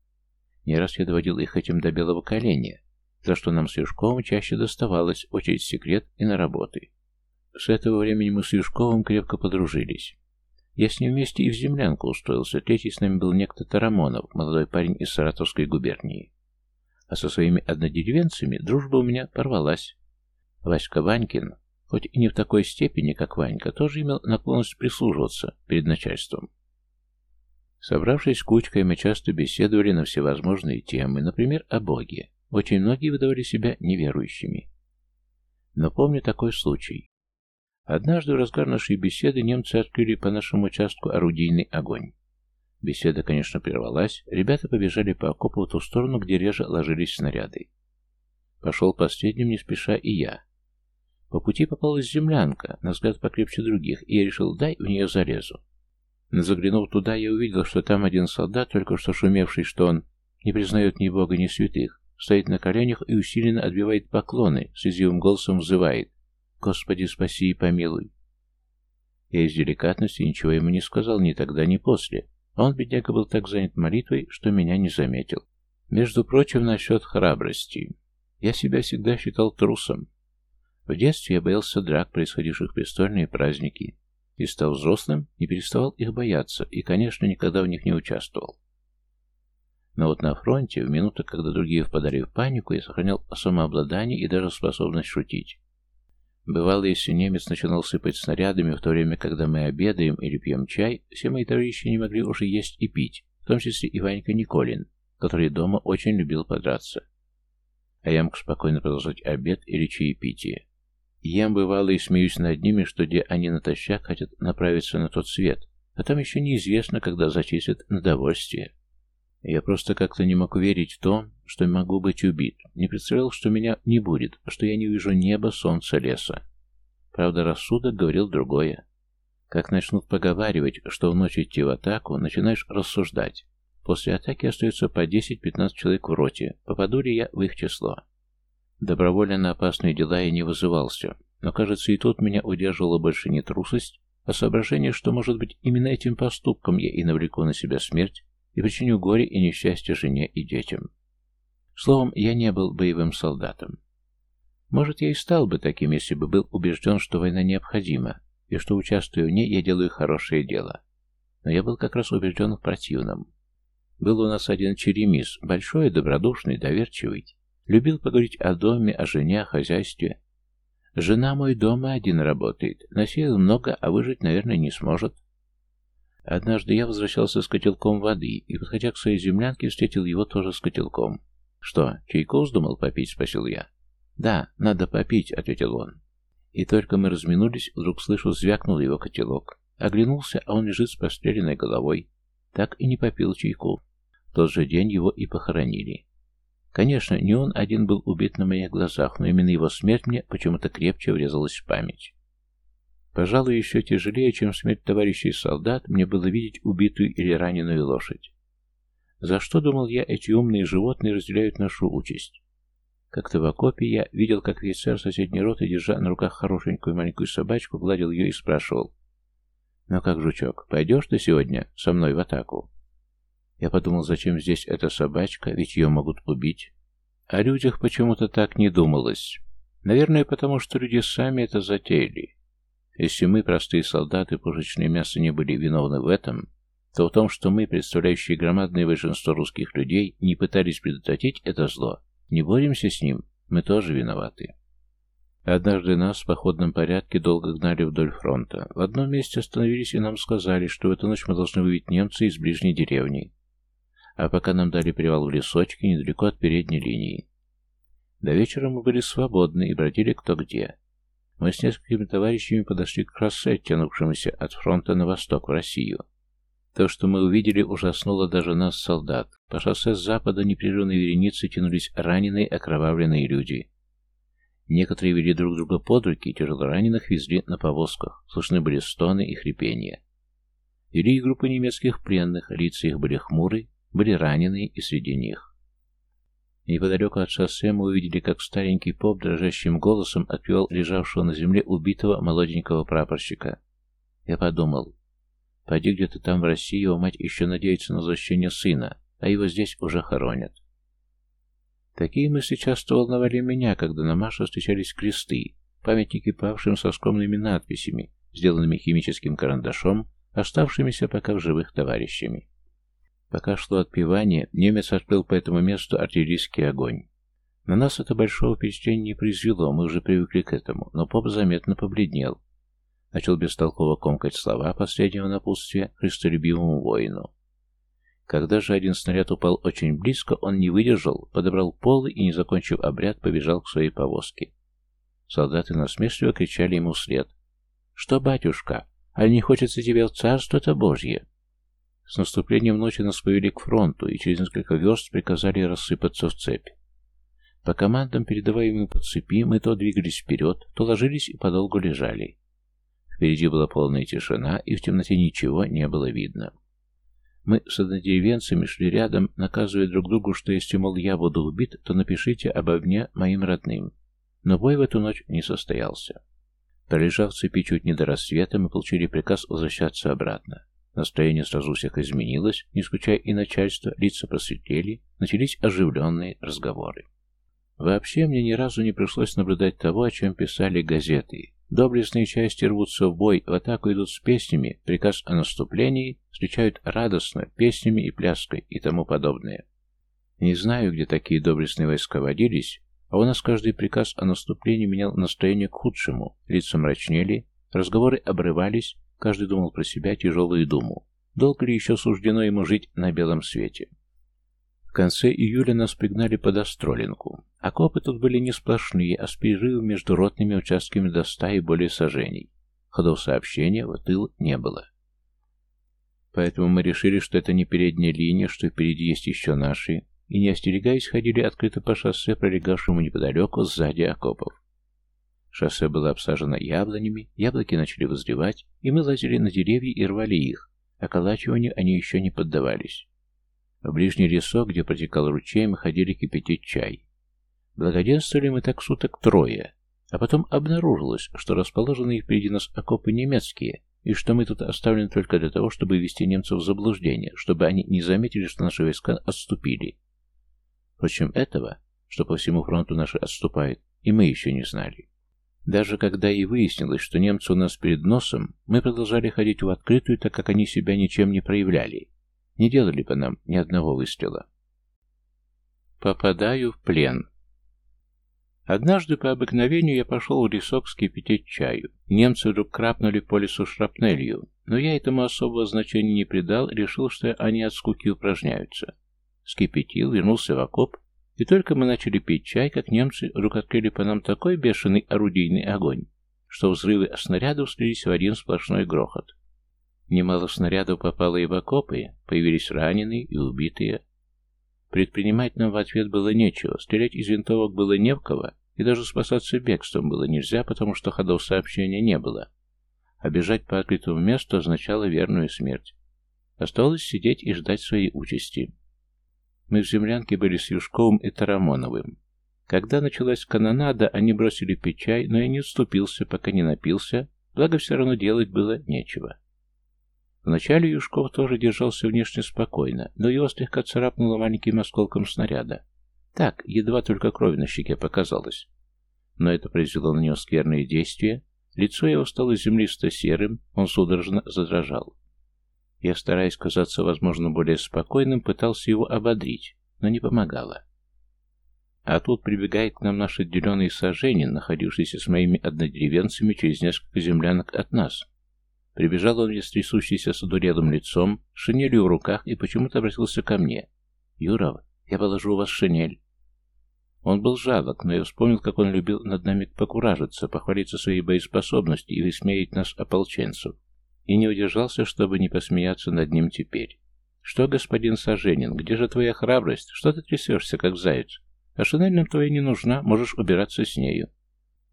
Не раз я доводил их этим до белого коленя, за что нам с Юшковым чаще доставалось очередь секрет и на работы. С этого времени мы с Юшковым крепко подружились. Я с ним вместе и в землянку устроился, третий с нами был некто Тарамонов, молодой парень из Саратовской губернии. А со своими однодеревенцами дружба у меня порвалась. Васька Ванькин, хоть и не в такой степени, как Ванька, тоже имел наклонность прислуживаться перед начальством. Собравшись кучкой, мы часто беседовали на всевозможные темы, например, о Боге. Очень многие выдавали себя неверующими. Но помню такой случай. Однажды в разгар нашей беседы немцы открыли по нашему участку орудийный огонь. Беседа, конечно, прервалась, ребята побежали по окопу в ту сторону, где реже ложились снаряды. Пошел последним не спеша и я. По пути попалась землянка, на взгляд покрепче других, и я решил, дай в нее залезу. Заглянув туда, я увидел, что там один солдат, только что шумевший, что он не признает ни Бога, ни святых, стоит на коленях и усиленно отбивает поклоны, с изъявым голосом взывает «Господи, спаси и помилуй». Я из деликатности ничего ему не сказал ни тогда, ни после. Он, бедняга, был так занят молитвой, что меня не заметил. Между прочим, насчет храбрости. Я себя всегда считал трусом. В детстве я боялся драк, происходивших в престольные праздники, и, став взрослым, не переставал их бояться, и, конечно, никогда в них не участвовал. Но вот на фронте, в минуты, когда другие впадали в панику, я сохранял самообладание и даже способность шутить. Бывало, если немец начинал сыпать снарядами в то время, когда мы обедаем или пьем чай, все мои товарищи не могли уже есть и пить, в том числе и Ванька Николин, который дома очень любил подраться. А я мог спокойно продолжать обед или чаепитие. Я бывало и смеюсь над ними, что где они натощак хотят направиться на тот свет, а там еще неизвестно, когда зачислят на довольствие. Я просто как-то не мог верить в то, что могу быть убит. Не представлял, что меня не будет, что я не вижу неба, солнца, леса. Правда, рассудок говорил другое. Как начнут поговаривать, что в ночь идти в атаку, начинаешь рассуждать. После атаки остается по 10-15 человек в роте. Попаду ли я в их число? Добровольно на опасные дела я не вызывался. Но, кажется, и тут меня удерживала больше не трусость, а соображение, что, может быть, именно этим поступком я и навлеку на себя смерть, и причиню горе и несчастье жене и детям. Словом, я не был боевым солдатом. Может, я и стал бы таким, если бы был убежден, что война необходима, и что, участвуя в ней, я делаю хорошее дело. Но я был как раз убежден в противном. Был у нас один черемис, большой, добродушный, доверчивый. Любил поговорить о доме, о жене, о хозяйстве. Жена мой дома один работает, насеял много, а выжить, наверное, не сможет. Однажды я возвращался с котелком воды и, подходя к своей землянке, встретил его тоже с котелком. «Что, чайку вздумал попить?» — спросил я. «Да, надо попить», — ответил он. И только мы разминулись, вдруг слышу, звякнул его котелок. Оглянулся, а он лежит с простреленной головой. Так и не попил чайку. В тот же день его и похоронили. Конечно, не он один был убит на моих глазах, но именно его смерть мне почему-то крепче врезалась в память. Пожалуй, еще тяжелее, чем смерть товарищей солдат, мне было видеть убитую или раненую лошадь. За что, думал я, эти умные животные разделяют нашу участь? Как-то в окопе я видел, как офицер соседней роты, держа на руках хорошенькую маленькую собачку, гладил ее и спрашивал. «Ну как, жучок, пойдешь ты сегодня со мной в атаку?» Я подумал, зачем здесь эта собачка, ведь ее могут убить. О людях почему-то так не думалось. Наверное, потому что люди сами это затеяли. Если мы, простые солдаты, пушечное мясо, не были виновны в этом, то в том, что мы, представляющие громадное большинство русских людей, не пытались предотвратить это зло, не боремся с ним, мы тоже виноваты. Однажды нас в походном порядке долго гнали вдоль фронта. В одном месте остановились и нам сказали, что в эту ночь мы должны вывести немца из ближней деревни. А пока нам дали привал в лесочке недалеко от передней линии. До вечера мы были свободны и бродили кто где. Мы с несколькими товарищами подошли к шоссе, тянувшемуся от фронта на восток, в Россию. То, что мы увидели, ужаснуло даже нас, солдат. По шоссе с запада непрерывной вереницы тянулись раненые, окровавленные люди. Некоторые вели друг друга под руки, тяжело раненых везли на повозках. Слышны были стоны и хрипения. Вели и группы немецких пленных, лица их были хмуры, были раненые и среди них. Неподалеку от шоссе мы увидели, как старенький поп дрожащим голосом отпевал лежавшего на земле убитого молоденького прапорщика. Я подумал, пойди где-то там в России, его мать еще надеется на возвращение сына, а его здесь уже хоронят. Такие мысли часто волновали меня, когда на Маше встречались кресты, памятники павшим со скромными надписями, сделанными химическим карандашом, оставшимися пока в живых товарищами. Пока шло отпевание, немец открыл по этому месту артиллерийский огонь. На нас это большого впечатления не произвело, мы уже привыкли к этому, но поп заметно побледнел. Начал бестолково комкать слова последнего напутствия христолюбивому воину. Когда же один снаряд упал очень близко, он не выдержал, подобрал полы и, не закончив обряд, побежал к своей повозке. Солдаты насмешливо кричали ему вслед. «Что, батюшка, а не хочется тебе в царство-то Божье?» С наступлением ночи нас повели к фронту и через несколько верст приказали рассыпаться в цепь. По командам, передаваемым по цепи, мы то двигались вперед, то ложились и подолгу лежали. Впереди была полная тишина, и в темноте ничего не было видно. Мы с однодеревенцами шли рядом, наказывая друг другу, что если, мол, я буду убит, то напишите обо мне моим родным. Но бой в эту ночь не состоялся. Пролежав в цепи чуть не до рассвета, мы получили приказ возвращаться обратно. Настроение сразу всех изменилось, не скучая и начальство, лица просветлели, начались оживленные разговоры. Вообще мне ни разу не пришлось наблюдать того, о чем писали газеты. Доблестные части рвутся в бой, в атаку идут с песнями, приказ о наступлении встречают радостно, песнями и пляской и тому подобное. Не знаю, где такие доблестные войска водились, а у нас каждый приказ о наступлении менял настроение к худшему, лица мрачнели, разговоры обрывались, каждый думал про себя тяжелую думу. Долго ли еще суждено ему жить на белом свете? В конце июля нас пригнали под Остролинку. Окопы тут были не сплошные, а с перерывом между ротными участками до ста и более сажений. Ходов сообщения в тыл не было. Поэтому мы решили, что это не передняя линия, что впереди есть еще наши, и, не остерегаясь, ходили открыто по шоссе, пролегавшему неподалеку, сзади окопов. Шоссе было обсажено яблонями, яблоки начали вызревать, и мы лазили на деревья и рвали их, околачиванию они еще не поддавались. В ближний лесок, где протекал ручей, мы ходили кипятить чай. Благоденствовали мы так суток трое, а потом обнаружилось, что расположенные впереди нас окопы немецкие, и что мы тут оставлены только для того, чтобы ввести немцев в заблуждение, чтобы они не заметили, что наши войска отступили, Впрочем, этого, что по всему фронту наши отступают, и мы еще не знали. Даже когда и выяснилось, что немцы у нас перед носом, мы продолжали ходить в открытую, так как они себя ничем не проявляли. Не делали по нам ни одного выстрела. Попадаю в плен. Однажды по обыкновению я пошел в лесок скипятить чаю. Немцы вдруг крапнули по лесу шрапнелью, но я этому особого значения не придал, решил, что они от скуки упражняются. Скипятил, вернулся в окоп, и только мы начали пить чай, как немцы вдруг открыли по нам такой бешеный орудийный огонь, что взрывы снарядов слились в один сплошной грохот. Немало снарядов попало и в окопы, появились раненые и убитые. Предпринимать нам в ответ было нечего, стрелять из винтовок было не в кого, и даже спасаться бегством было нельзя, потому что ходов сообщения не было. А бежать по открытому месту означало верную смерть. Осталось сидеть и ждать своей участи. Мы в землянке были с Юшковым и Тарамоновым. Когда началась канонада, они бросили пить чай, но я не отступился, пока не напился, благо все равно делать было нечего. Вначале Юшков тоже держался внешне спокойно, но его слегка царапнуло маленьким осколком снаряда. Так, едва только кровь на щеке показалась. Но это произвело на него скверные действия, лицо его стало землисто-серым, он судорожно задрожал. Я, стараясь казаться, возможно, более спокойным, пытался его ободрить, но не помогало. А тут прибегает к нам наш отделенный соженин, находившийся с моими однодеревенцами через несколько землянок от нас. Прибежал он трясущийся с одурелым лицом, с шинелью в руках и почему-то обратился ко мне. «Юров, я положу у вас шинель». Он был жалок, но я вспомнил, как он любил над нами покуражиться, похвалиться своей боеспособностью и высмеять нас ополченцев и не удержался, чтобы не посмеяться над ним теперь. «Что, господин Саженин, где же твоя храбрость? Что ты трясешься, как заяц? А шинель нам твоя не нужна, можешь убираться с нею».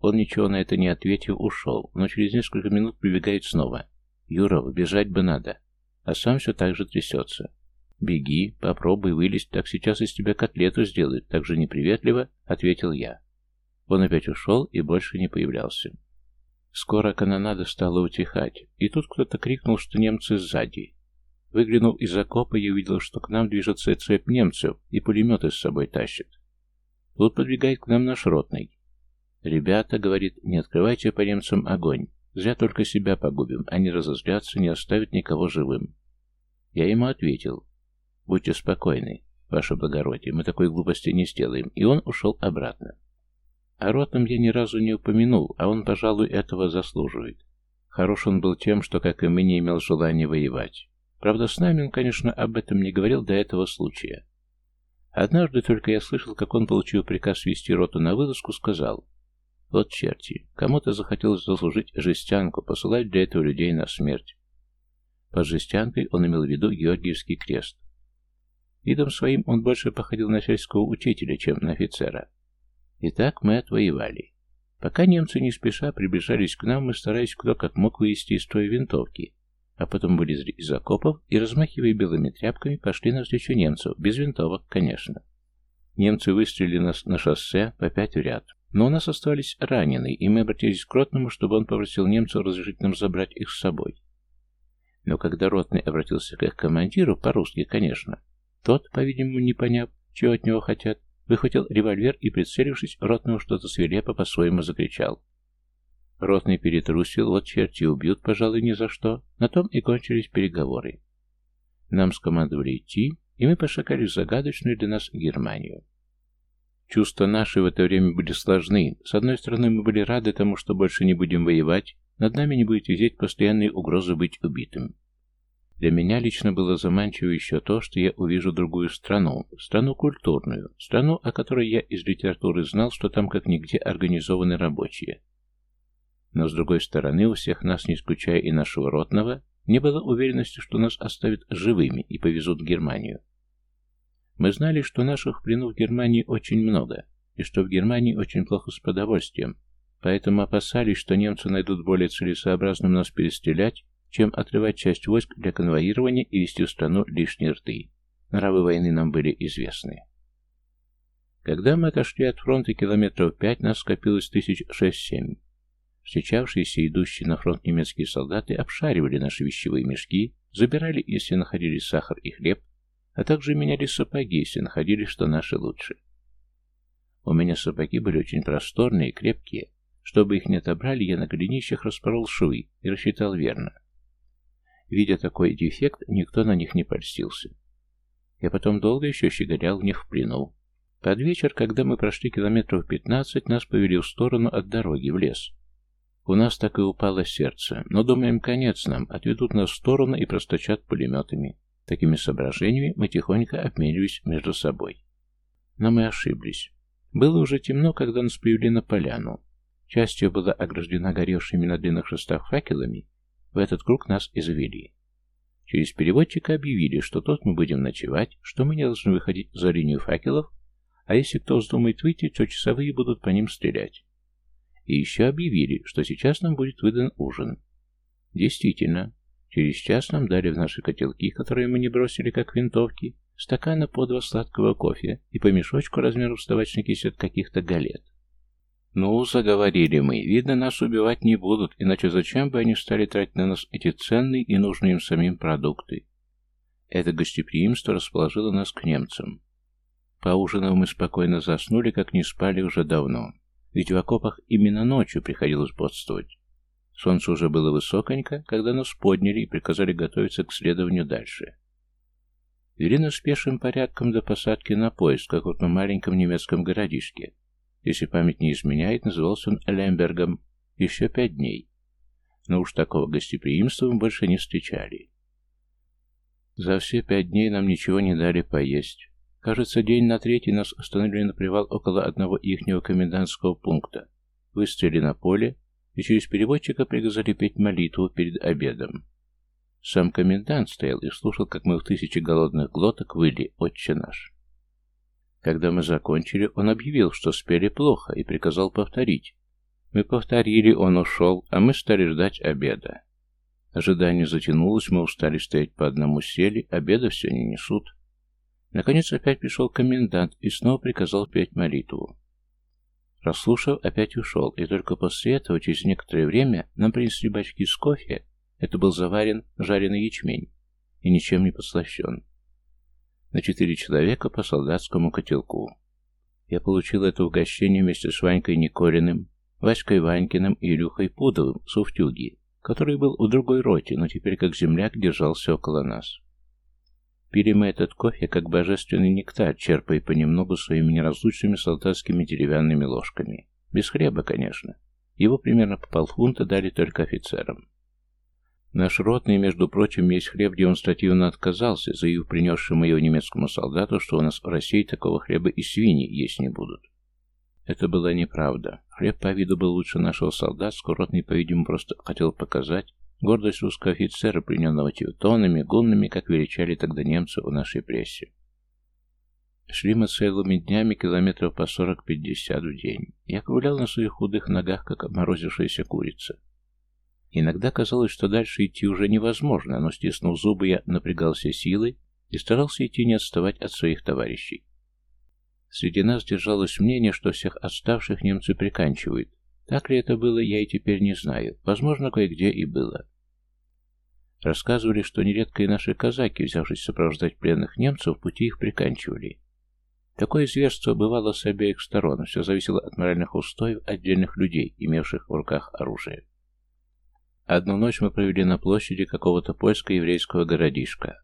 Он ничего на это не ответил, ушел, но через несколько минут прибегает снова. «Юра, бежать бы надо». А сам все так же трясется. «Беги, попробуй вылезть, так сейчас из тебя котлету сделают», так же неприветливо ответил я. Он опять ушел и больше не появлялся. Скоро канонада стала утихать, и тут кто-то крикнул, что немцы сзади. Выглянул из окопа и увидел, что к нам движется цепь немцев и пулеметы с собой тащит. Тут подбегает к нам наш ротный. «Ребята, — говорит, — не открывайте по немцам огонь. Зря только себя погубим. Они разозлятся, не оставят никого живым». Я ему ответил. «Будьте спокойны, ваше благородие, мы такой глупости не сделаем». И он ушел обратно. О ротном я ни разу не упомянул, а он, пожалуй, этого заслуживает. Хорош он был тем, что, как и мы, не имел желания воевать. Правда, с нами он, конечно, об этом не говорил до этого случая. Однажды только я слышал, как он, получил приказ вести роту на вылазку, сказал, «Вот черти, кому-то захотелось заслужить жестянку, посылать для этого людей на смерть». Под жестянкой он имел в виду Георгиевский крест. Видом своим он больше походил на сельского учителя, чем на офицера. Итак, мы отвоевали. Пока немцы не спеша приближались к нам, мы старались кто как мог вывести из строя винтовки, а потом вылезли из окопов и, размахивая белыми тряпками, пошли навстречу немцев, без винтовок, конечно. Немцы выстрелили нас на шоссе по пять в ряд. Но у нас оставались раненые, и мы обратились к Ротному, чтобы он попросил немцев разрешить нам забрать их с собой. Но когда Ротный обратился к их командиру, по-русски, конечно, тот, по-видимому, не поняв, чего от него хотят, выхватил револьвер и, прицелившись, Ротному что-то свирепо по-своему закричал. Ротный перетрусил, вот черти убьют, пожалуй, ни за что. На том и кончились переговоры. Нам скомандовали идти, и мы пошагали в загадочную для нас Германию. Чувства наши в это время были сложны. С одной стороны, мы были рады тому, что больше не будем воевать, над нами не будет висеть постоянные угрозы быть убитым. Для меня лично было заманчиво еще то, что я увижу другую страну, страну культурную, страну, о которой я из литературы знал, что там как нигде организованы рабочие. Но с другой стороны, у всех нас, не исключая и нашего ротного, не было уверенности, что нас оставят живыми и повезут в Германию. Мы знали, что наших в плену в Германии очень много, и что в Германии очень плохо с продовольствием, поэтому опасались, что немцы найдут более целесообразным нас перестрелять, чем отрывать часть войск для конвоирования и вести в страну лишние рты. Нравы войны нам были известны. Когда мы отошли от фронта километров пять, нас скопилось тысяч шесть-семь. Встречавшиеся идущие на фронт немецкие солдаты обшаривали наши вещевые мешки, забирали, если находились сахар и хлеб, а также меняли сапоги, если находили, что наши лучше. У меня сапоги были очень просторные и крепкие. Чтобы их не отобрали, я на голенищах распорол швы и рассчитал верно. Видя такой дефект, никто на них не польстился. Я потом долго еще щеголял в них в плену. Под вечер, когда мы прошли километров пятнадцать, нас повели в сторону от дороги, в лес. У нас так и упало сердце, но думаем, конец нам, отведут нас в сторону и просточат пулеметами. Такими соображениями мы тихонько обменивались между собой. Но мы ошиблись. Было уже темно, когда нас привели на поляну. Часть ее была ограждена горевшими на длинных шестах факелами. В этот круг нас и завели. Через переводчика объявили, что тут мы будем ночевать, что мы не должны выходить за линию факелов, а если кто вздумает выйти, то часовые будут по ним стрелять. И еще объявили, что сейчас нам будет выдан ужин. Действительно, Через час нам дали в наши котелки, которые мы не бросили как винтовки, стакана по два сладкого кофе и по мешочку размером с табачный кисет каких-то галет. «Ну, заговорили мы. Видно, нас убивать не будут, иначе зачем бы они стали тратить на нас эти ценные и нужные им самим продукты?» Это гостеприимство расположило нас к немцам. Поужинав, мы спокойно заснули, как не спали уже давно. Ведь в окопах именно ночью приходилось бодствовать. Солнце уже было высоконько, когда нас подняли и приказали готовиться к следованию дальше. Вели нас пешим порядком до посадки на поезд в каком-то маленьком немецком городишке. Если память не изменяет, назывался он Лембергом. Еще пять дней. Но уж такого гостеприимства мы больше не встречали. За все пять дней нам ничего не дали поесть. Кажется, день на третий нас остановили на привал около одного ихнего комендантского пункта. Выстрелили на поле, и через переводчика приказали петь молитву перед обедом. Сам комендант стоял и слушал, как мы в тысячи голодных глоток выли «Отче наш». Когда мы закончили, он объявил, что спели плохо, и приказал повторить. Мы повторили, он ушел, а мы стали ждать обеда. Ожидание затянулось, мы устали стоять по одному сели, обеда все не несут. Наконец опять пришел комендант и снова приказал петь молитву. Расслушав, опять ушел, и только после этого, через некоторое время, нам принесли бачки с кофе. Это был заварен жареный ячмень и ничем не послащен. На четыре человека по солдатскому котелку. Я получил это угощение вместе с Ванькой Никориным, Васькой Ванькиным и Илюхой Пудовым с Уфтюги, который был у другой роте, но теперь как земляк держался около нас. Пили мы этот кофе, как божественный нектар, черпая понемногу своими неразлучными солдатскими деревянными ложками. Без хлеба, конечно. Его примерно по полфунта дали только офицерам. Наш ротный, между прочим, есть хлеб демонстративно отказался, заявив принесшему его немецкому солдату, что у нас в России такого хлеба и свиньи есть не будут. Это была неправда. Хлеб по виду был лучше нашего солдатского, ротный, по-видимому, просто хотел показать, Гордость русского офицера, плененного тевтонами, гуннами, как величали тогда немцы в нашей прессе. Шли мы целыми днями километров по 40-50 в день. Я ковылял на своих худых ногах, как обморозившаяся курица. Иногда казалось, что дальше идти уже невозможно, но, стиснув зубы, я напрягался силой и старался идти не отставать от своих товарищей. Среди нас держалось мнение, что всех отставших немцы приканчивают. Так ли это было, я и теперь не знаю. Возможно, кое-где и было. Рассказывали, что нередко и наши казаки, взявшись сопровождать пленных немцев, в пути их приканчивали. Такое зверство бывало с обеих сторон, все зависело от моральных устоев отдельных людей, имевших в руках оружие. Одну ночь мы провели на площади какого-то польско-еврейского городишка.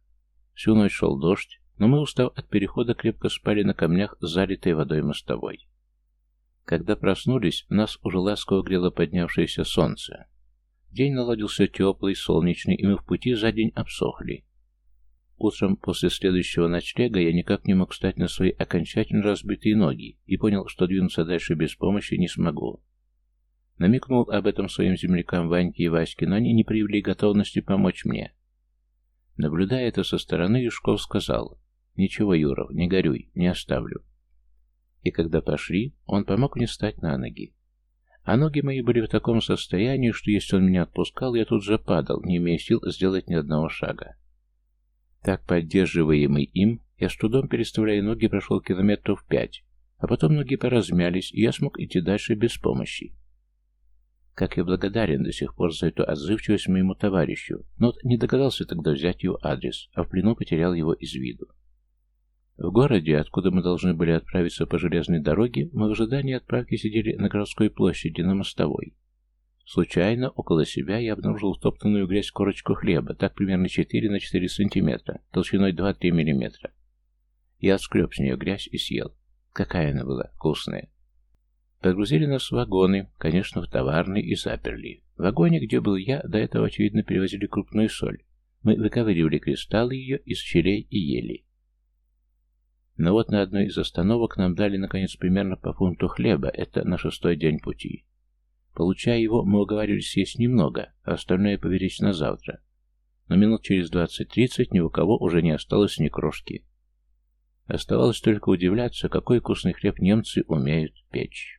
Всю ночь шел дождь, но мы, устав от перехода, крепко спали на камнях, залитой водой мостовой. Когда проснулись, нас уже ласково грело поднявшееся солнце. День наладился теплый, солнечный, и мы в пути за день обсохли. Утром после следующего ночлега я никак не мог встать на свои окончательно разбитые ноги и понял, что двинуться дальше без помощи не смогу. Намекнул об этом своим землякам Ваньке и Ваське, но они не проявили готовности помочь мне. Наблюдая это со стороны, Юшков сказал, «Ничего, Юров, не горюй, не оставлю». И когда пошли, он помог мне встать на ноги. А ноги мои были в таком состоянии, что если он меня отпускал, я тут же падал, не имея сил сделать ни одного шага. Так, поддерживаемый им, я с трудом переставляя ноги, прошел километров пять, а потом ноги поразмялись, и я смог идти дальше без помощи. Как я благодарен до сих пор за эту отзывчивость моему товарищу, но не догадался тогда взять его адрес, а в плену потерял его из виду. В городе, откуда мы должны были отправиться по железной дороге, мы в ожидании отправки сидели на городской площади на мостовой. Случайно, около себя, я обнаружил топтанную грязь корочку хлеба, так примерно 4 на 4 сантиметра, толщиной 2-3 миллиметра. Я отскреб с нее грязь и съел. Какая она была вкусная. Погрузили нас в вагоны, конечно, в товарный, и заперли. В вагоне, где был я, до этого, очевидно, перевозили крупную соль. Мы выковыривали кристаллы ее из щелей и ели. Но вот на одной из остановок нам дали, наконец, примерно по фунту хлеба, это на шестой день пути. Получая его, мы уговаривались съесть немного, а остальное поберечь на завтра. Но минут через двадцать-тридцать ни у кого уже не осталось ни крошки. Оставалось только удивляться, какой вкусный хлеб немцы умеют печь.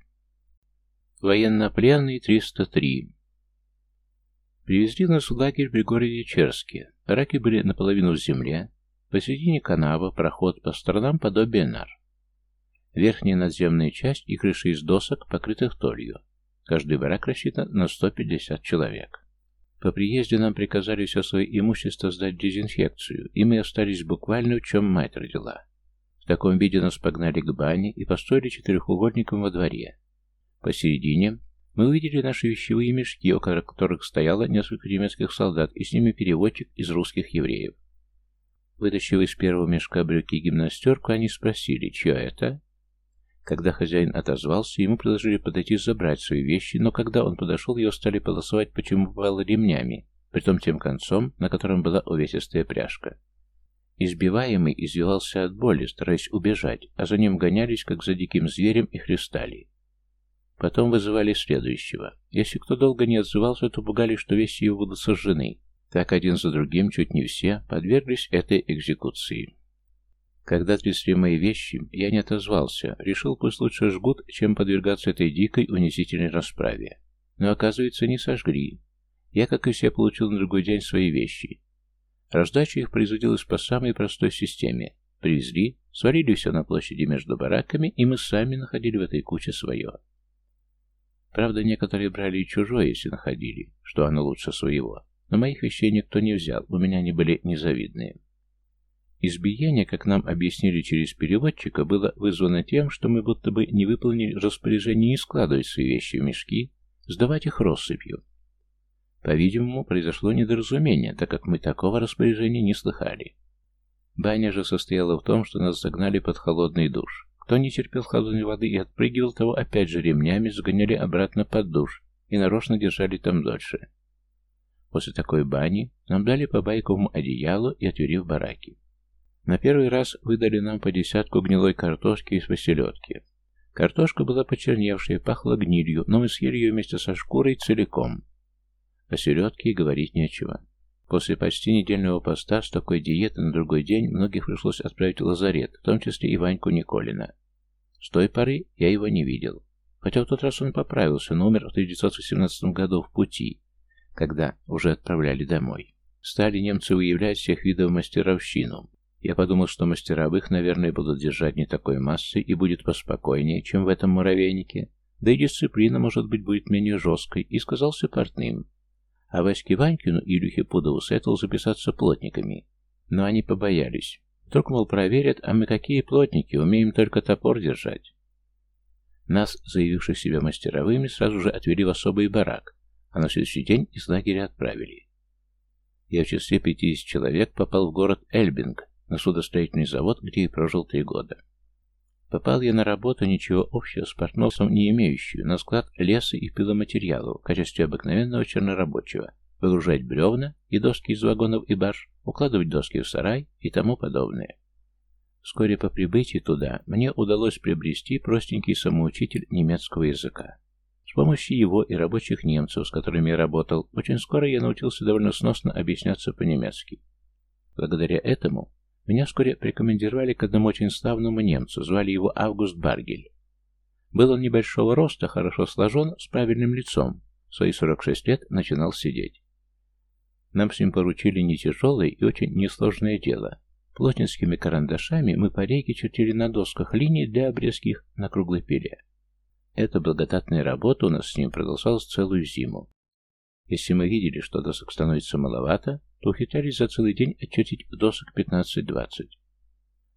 Военнопленный 303 Привезли нас в лагерь при городе Черске. Раки были наполовину в земле, Посередине канава, проход, по сторонам подобие нар. Верхняя надземная часть и крыша из досок, покрытых толью. Каждый барак рассчитан на 150 человек. По приезде нам приказали все свое имущество сдать дезинфекцию, и мы остались буквально в чем мать родила. В таком виде нас погнали к бане и построили четырехугольником во дворе. Посередине мы увидели наши вещевые мешки, около которых стояло несколько немецких солдат, и с ними переводчик из русских евреев. Вытащив из первого мешка брюки и гимнастерку, они спросили, чье это? Когда хозяин отозвался, ему предложили подойти забрать свои вещи, но когда он подошел, его стали полосовать почему бывало ремнями, притом тем концом, на котором была увесистая пряжка. Избиваемый извивался от боли, стараясь убежать, а за ним гонялись, как за диким зверем, и хлестали. Потом вызывали следующего. Если кто долго не отзывался, то пугали, что вещи его будут сожжены, так один за другим чуть не все подверглись этой экзекуции. Когда трясли мои вещи, я не отозвался, решил, пусть лучше жгут, чем подвергаться этой дикой унизительной расправе. Но, оказывается, не сожгли. Я, как и все, получил на другой день свои вещи. Раздача их производилась по самой простой системе. Привезли, свалили все на площади между бараками, и мы сами находили в этой куче свое. Правда, некоторые брали и чужое, если находили, что оно лучше своего. Но моих вещей никто не взял, у меня они были незавидные. Избиение, как нам объяснили через переводчика, было вызвано тем, что мы будто бы не выполнили распоряжение не складывать свои вещи в мешки, сдавать их россыпью. По-видимому, произошло недоразумение, так как мы такого распоряжения не слыхали. Баня же состояла в том, что нас загнали под холодный душ. Кто не терпел холодной воды и отпрыгивал, того опять же ремнями загоняли обратно под душ и нарочно держали там дольше. После такой бани нам дали по байковому одеялу и отвели в бараки. На первый раз выдали нам по десятку гнилой картошки из поселедки. Картошка была почерневшая, пахла гнилью, но мы съели ее вместе со шкурой целиком. О селедке и говорить нечего. После почти недельного поста с такой диеты на другой день многих пришлось отправить в лазарет, в том числе и Ваньку Николина. С той поры я его не видел. Хотя в тот раз он поправился, но умер в 1918 году в пути, когда уже отправляли домой. Стали немцы выявлять всех видов мастеровщину. Я подумал, что мастеровых, наверное, будут держать не такой массы и будет поспокойнее, чем в этом муравейнике, да и дисциплина, может быть, будет менее жесткой, и сказался портным. А Ваське Ванькину и Илюхе Пудову советовал записаться плотниками. Но они побоялись. Вдруг, мол, проверят, а мы какие плотники, умеем только топор держать. Нас, заявивших себя мастеровыми, сразу же отвели в особый барак, а на следующий день из лагеря отправили. Я в числе 50 человек попал в город Эльбинг, на судостроительный завод, где и прожил три года. Попал я на работу, ничего общего с партнерством не имеющую, на склад леса и пиломатериалов в качестве обыкновенного чернорабочего, выгружать бревна и доски из вагонов и баш, укладывать доски в сарай и тому подобное. Вскоре по прибытии туда мне удалось приобрести простенький самоучитель немецкого языка. Помощью его и рабочих немцев, с которыми я работал, очень скоро я научился довольно сносно объясняться по-немецки. Благодаря этому меня вскоре прикомандировали к одному очень славному немцу, звали его Август Баргель. Был он небольшого роста, хорошо сложен, с правильным лицом. В свои 46 лет начинал сидеть. Нам с ним поручили не тяжелое и очень несложное дело. Плотницкими карандашами мы по рейке чертили на досках линии для обрезки на круглой пиле. Эта благодатная работа у нас с ним продолжалась целую зиму. Если мы видели, что досок становится маловато, то ухитрялись за целый день очертить досок 15-20.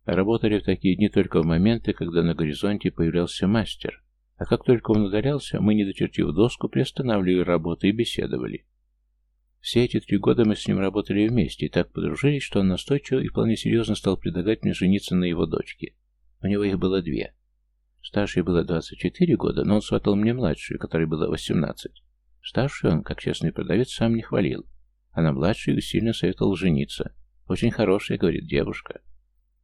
Работали в такие дни только в моменты, когда на горизонте появлялся мастер, а как только он удалялся, мы, не дочертив доску, приостанавливали работу и беседовали. Все эти три года мы с ним работали вместе и так подружились, что он настойчиво и вполне серьезно стал предлагать мне жениться на его дочке. У него их было две. Старшей было 24 года, но он сватал мне младшую, которой было 18. Старшую он, как честный продавец, сам не хвалил, а на младшую сильно советовал жениться. Очень хорошая, говорит девушка.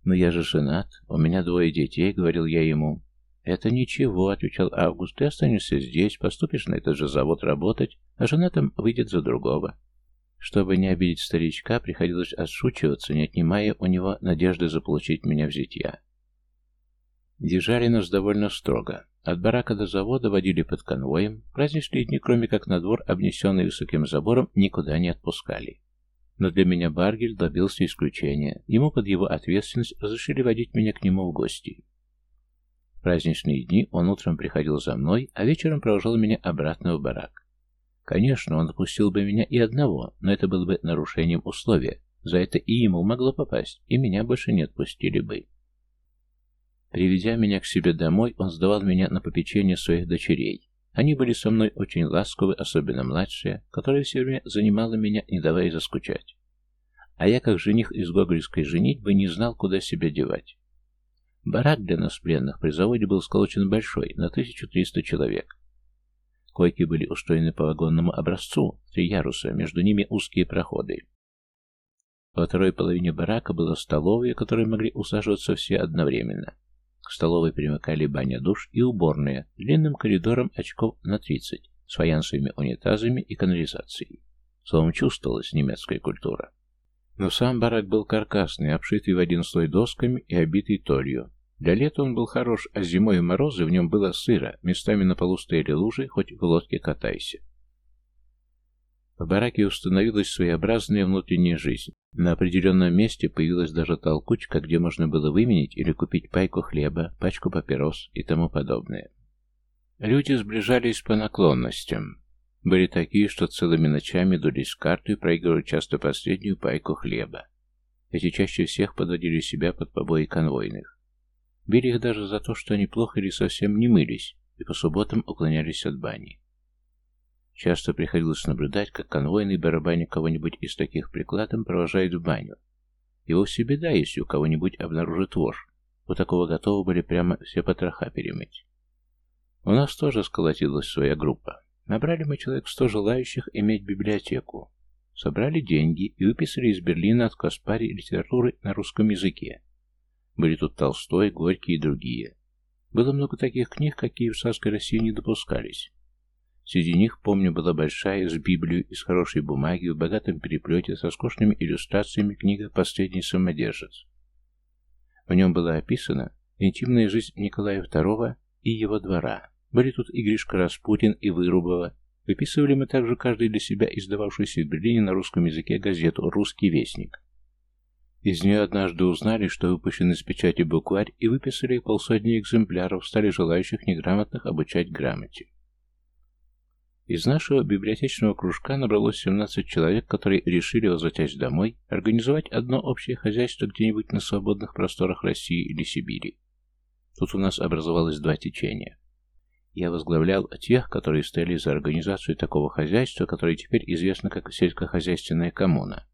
Но я же женат, у меня двое детей, говорил я ему. Это ничего, отвечал Август, ты останешься здесь, поступишь на этот же завод работать, а жена там выйдет за другого. Чтобы не обидеть старичка, приходилось отшучиваться, не отнимая у него надежды заполучить меня в зятья. Держали нас довольно строго. От барака до завода водили под конвоем, праздничные дни, кроме как на двор, обнесенный высоким забором, никуда не отпускали. Но для меня Баргель добился исключения. Ему под его ответственность разрешили водить меня к нему в гости. В праздничные дни он утром приходил за мной, а вечером провожал меня обратно в барак. Конечно, он отпустил бы меня и одного, но это было бы нарушением условия. За это и ему могло попасть, и меня больше не отпустили бы. Приведя меня к себе домой, он сдавал меня на попечение своих дочерей. Они были со мной очень ласковы, особенно младшая, которая все время занимала меня, не давая заскучать. А я, как жених из гогольской женитьбы, не знал, куда себя девать. Барак для нас пленных при заводе был сколочен большой, на 1300 человек. Койки были устроены по вагонному образцу, три яруса, между ними узкие проходы. Во второй половине барака была столовая, в которой могли усаживаться все одновременно. К столовой примыкали баня-душ и уборная, длинным коридором очков на 30, с фаянсовыми унитазами и канализацией. Словом, чувствовалась немецкая культура. Но сам барак был каркасный, обшитый в один слой досками и обитый толью. Для лета он был хорош, а зимой и морозы в нем было сыро, местами на полу стояли лужи, хоть в лодке катайся. В бараке установилась своеобразная внутренняя жизнь. На определенном месте появилась даже толкучка, где можно было выменить или купить пайку хлеба, пачку папирос и тому подобное. Люди сближались по наклонностям. Были такие, что целыми ночами дулись карты и проигрывали часто последнюю пайку хлеба. Эти чаще всех подводили себя под побои конвойных. Били их даже за то, что они плохо или совсем не мылись, и по субботам уклонялись от бани. Часто приходилось наблюдать, как конвойный барабанник кого-нибудь из таких прикладом провожает в баню. И вовсе беда, если у кого-нибудь обнаружит вож. У такого готовы были прямо все потроха перемыть. У нас тоже сколотилась своя группа. Набрали мы человек сто желающих иметь библиотеку. Собрали деньги и выписали из Берлина от Каспари литературы на русском языке. Были тут Толстой, Горький и другие. Было много таких книг, какие в царской России не допускались. Среди них, помню, была большая с Библией из хорошей бумаги в богатом переплете со скучными иллюстрациями книга «Последний самодержец». В нем была описана интимная жизнь Николая II и его двора. Были тут и Гришка Распутин, и Вырубова. Выписывали мы также каждый для себя издававшуюся в Берлине на русском языке газету «Русский вестник». Из нее однажды узнали, что выпущен из печати букварь, и выписали полсотни экземпляров, стали желающих неграмотных обучать грамоте. Из нашего библиотечного кружка набралось 17 человек, которые решили, возвратясь домой, организовать одно общее хозяйство где-нибудь на свободных просторах России или Сибири. Тут у нас образовалось два течения. Я возглавлял тех, которые стояли за организацию такого хозяйства, которое теперь известно как сельскохозяйственная коммуна.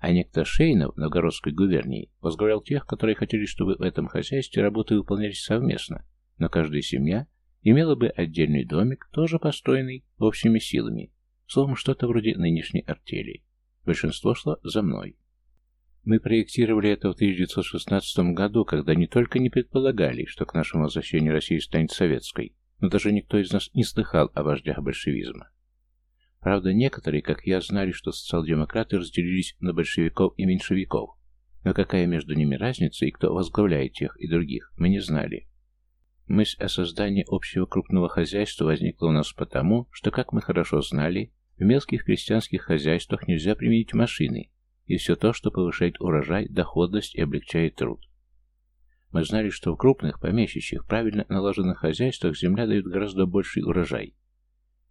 А некто Шейнов Новгородской губернии возглавлял тех, которые хотели, чтобы в этом хозяйстве работы выполнялись совместно, но каждая семья имела бы отдельный домик, тоже построенный общими силами, словом, что-то вроде нынешней артели. Большинство шло за мной. Мы проектировали это в 1916 году, когда не только не предполагали, что к нашему возвращению Россия станет советской, но даже никто из нас не слыхал о вождях большевизма. Правда, некоторые, как я, знали, что социал-демократы разделились на большевиков и меньшевиков, но какая между ними разница и кто возглавляет тех и других, мы не знали. Мысль о создании общего крупного хозяйства возникла у нас потому, что, как мы хорошо знали, в мелких крестьянских хозяйствах нельзя применить машины и все то, что повышает урожай, доходность и облегчает труд. Мы знали, что в крупных, помещичьих, правильно налаженных хозяйствах земля дает гораздо больший урожай.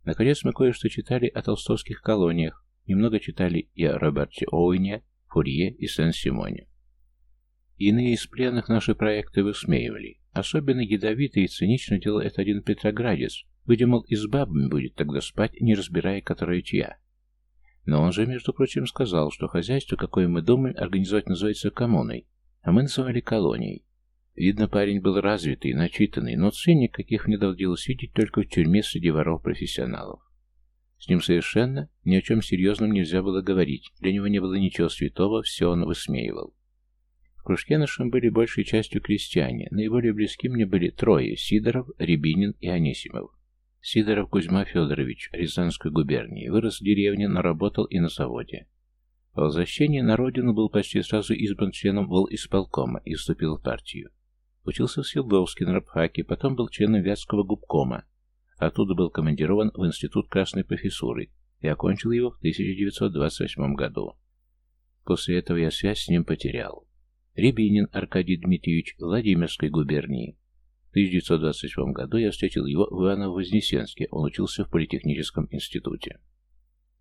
Наконец, мы кое-что читали о толстовских колониях, немного читали и о Роберте Оуэне, Фурье и Сен-Симоне. Иные из пленных наши проекты высмеивали. Особенно ядовито и цинично делал это один петроградец, мол, и с бабами будет тогда спать, не разбирая, которая чья. Но он же, между прочим, сказал, что хозяйство, какое мы думаем, организовать называется коммуной, а мы называли колонией. Видно, парень был развитый, начитанный, но ценник, каких мне доводилось видеть только в тюрьме среди воров-профессионалов. С ним совершенно ни о чем серьезном нельзя было говорить, для него не было ничего святого, все он высмеивал кружке нашем были большей частью крестьяне, наиболее близки мне были трое – Сидоров, Рябинин и Анисимов. Сидоров Кузьма Федорович, Рязанской губернии, вырос в деревне, но работал и на заводе. По возвращении на родину был почти сразу избран членом волисполкома и вступил в партию. Учился в Силдовске на рабфаке, потом был членом Вятского губкома. Оттуда был командирован в Институт Красной профессуры и окончил его в 1928 году. После этого я связь с ним потерял. Рябинин Аркадий Дмитриевич Владимирской губернии. В 1928 году я встретил его в Иваново-Вознесенске, он учился в Политехническом институте.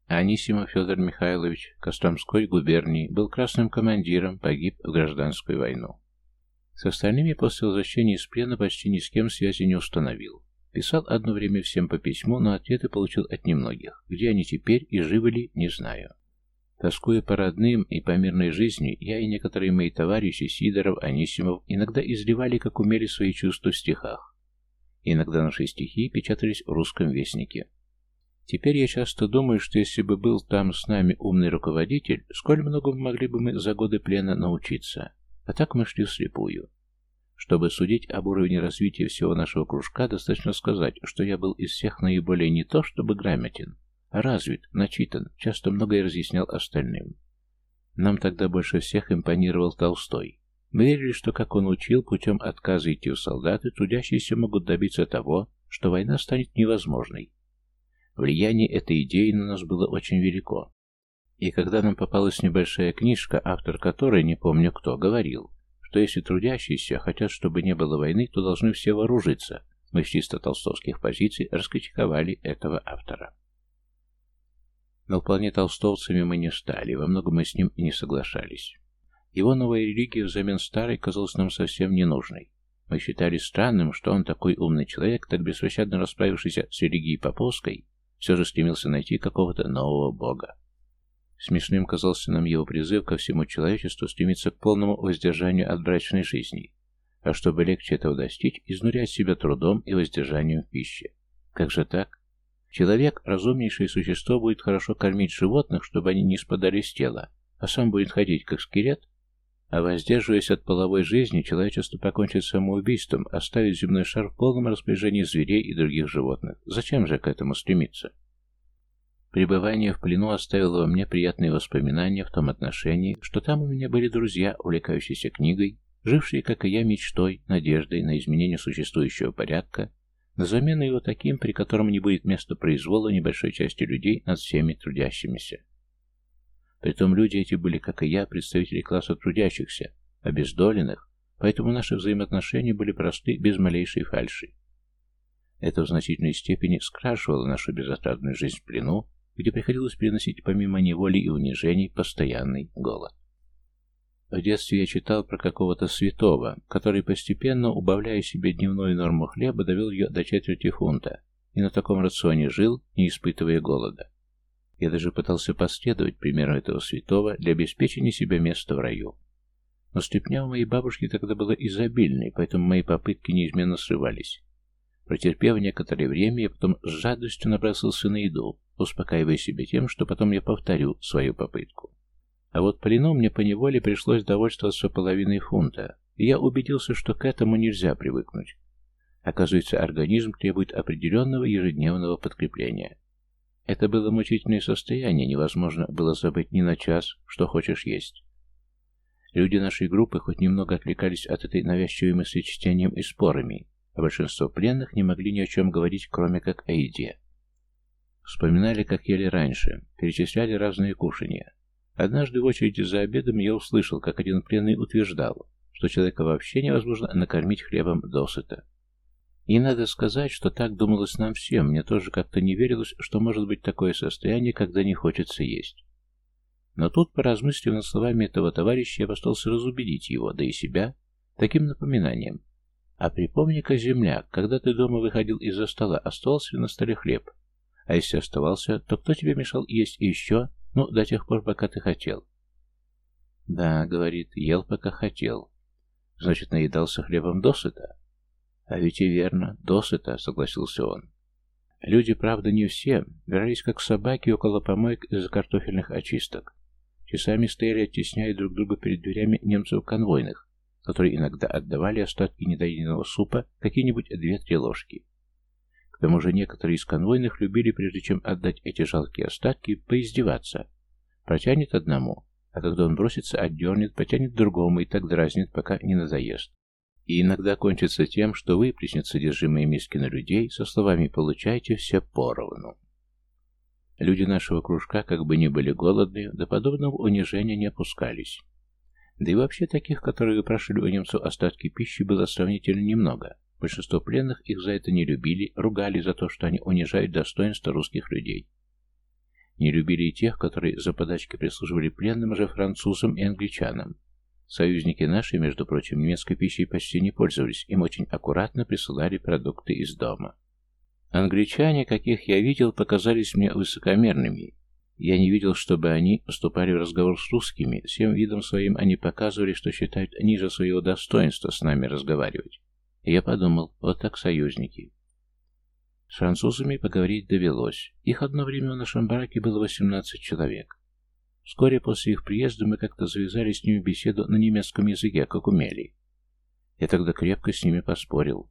Анисимов Федор Михайлович Костромской губернии был красным командиром, погиб в гражданскую войну. С остальными после возвращения из плена почти ни с кем связи не установил. Писал одно время всем по письму, но ответы получил от немногих. Где они теперь и живы ли, не знаю. Тоскуя по родным и по мирной жизни, я и некоторые мои товарищи Сидоров, Анисимов иногда изливали, как умели, свои чувства в стихах. Иногда наши стихи печатались в русском вестнике. Теперь я часто думаю, что если бы был там с нами умный руководитель, сколь много могли бы мы за годы плена научиться. А так мы шли вслепую. Чтобы судить об уровне развития всего нашего кружка, достаточно сказать, что я был из всех наиболее не то чтобы грамотен, Развит, начитан, часто многое разъяснял остальным. Нам тогда больше всех импонировал Толстой. Мы верили, что, как он учил, путем отказа идти в солдаты, трудящиеся могут добиться того, что война станет невозможной. Влияние этой идеи на нас было очень велико. И когда нам попалась небольшая книжка, автор которой, не помню кто, говорил, что если трудящиеся хотят, чтобы не было войны, то должны все вооружиться, мы с чисто толстовских позиций раскритиковали этого автора. Но вполне толстовцами мы не стали, во многом мы с ним и не соглашались. Его новая религия взамен старой казалась нам совсем ненужной. Мы считали странным, что он такой умный человек, так беспощадно расправившийся с религией поповской, все же стремился найти какого-то нового бога. Смешным казался нам его призыв ко всему человечеству стремиться к полному воздержанию от брачной жизни, а чтобы легче этого достичь, изнурять себя трудом и воздержанием в пище. Как же так? Человек, разумнейшее существо, будет хорошо кормить животных, чтобы они не спадали с тела, а сам будет ходить как скелет? А воздерживаясь от половой жизни, человечество покончит самоубийством, оставит земной шар в полном распоряжении зверей и других животных. Зачем же к этому стремиться? Пребывание в плену оставило во мне приятные воспоминания в том отношении, что там у меня были друзья, увлекающиеся книгой, жившие, как и я, мечтой, надеждой на изменение существующего порядка, на замену его таким, при котором не будет места произвола небольшой части людей над всеми трудящимися. Притом люди эти были, как и я, представители класса трудящихся, обездоленных, поэтому наши взаимоотношения были просты, без малейшей фальши. Это в значительной степени скрашивало нашу безотрадную жизнь в плену, где приходилось переносить помимо неволи и унижений постоянный голод. В детстве я читал про какого-то святого, который постепенно, убавляя себе дневную норму хлеба, довел ее до четверти фунта, и на таком рационе жил, не испытывая голода. Я даже пытался последовать примеру этого святого для обеспечения себе места в раю. Но степня у моей бабушки тогда была изобильной, поэтому мои попытки неизменно срывались. Протерпев некоторое время, я потом с жадностью набросился на еду, успокаивая себя тем, что потом я повторю свою попытку. А вот плену мне поневоле пришлось довольствоваться половиной фунта, и я убедился, что к этому нельзя привыкнуть. Оказывается, организм требует определенного ежедневного подкрепления. Это было мучительное состояние, невозможно было забыть ни на час, что хочешь есть. Люди нашей группы хоть немного отвлекались от этой навязчивой мысли чтением и спорами, а большинство пленных не могли ни о чем говорить, кроме как о еде. Вспоминали, как ели раньше, перечисляли разные кушания. Однажды в очереди за обедом я услышал, как один пленный утверждал, что человека вообще невозможно накормить хлебом досыта. И надо сказать, что так думалось нам всем, мне тоже как-то не верилось, что может быть такое состояние, когда не хочется есть. Но тут, поразмыслив над словами этого товарища, я постался разубедить его, да и себя, таким напоминанием. А припомни-ка, земляк, когда ты дома выходил из-за стола, оставался на столе хлеб? А если оставался, то кто тебе мешал есть еще? Ну, до тех пор, пока ты хотел. Да, говорит, ел, пока хотел. Значит, наедался хлебом досыта? А ведь и верно, досыта, согласился он. Люди, правда, не все, дрались как собаки около помоек из-за картофельных очисток. Часами стояли, оттесняя друг друга перед дверями немцев-конвойных, которые иногда отдавали остатки недоеденного супа какие-нибудь две-три ложки. Тому же некоторые из конвойных любили, прежде чем отдать эти жалкие остатки, поиздеваться. Протянет одному, а когда он бросится, отдернет, потянет другому и так дразнит, пока не надоест. И иногда кончится тем, что выплеснет содержимое миски на людей со словами «получайте все поровну». Люди нашего кружка, как бы ни были голодны, до подобного унижения не опускались. Да и вообще таких, которые выпрашивали у немцев остатки пищи, было сравнительно немного. Большинство пленных их за это не любили, ругали за то, что они унижают достоинство русских людей. Не любили и тех, которые за подачки прислуживали пленным же французам и англичанам, Союзники наши, между прочим, немецкой пищей почти не пользовались, им очень аккуратно присылали продукты из дома. Англичане, каких я видел, показались мне высокомерными. Я не видел, чтобы они вступали в разговор с русскими, всем видом своим они показывали, что считают ниже своего достоинства с нами разговаривать. Я подумал, вот так союзники. С французами поговорить довелось. Их одно время в нашем бараке было 18 человек. Вскоре после их приезда мы как-то завязали с ними беседу на немецком языке, как умели. Я тогда крепко с ними поспорил.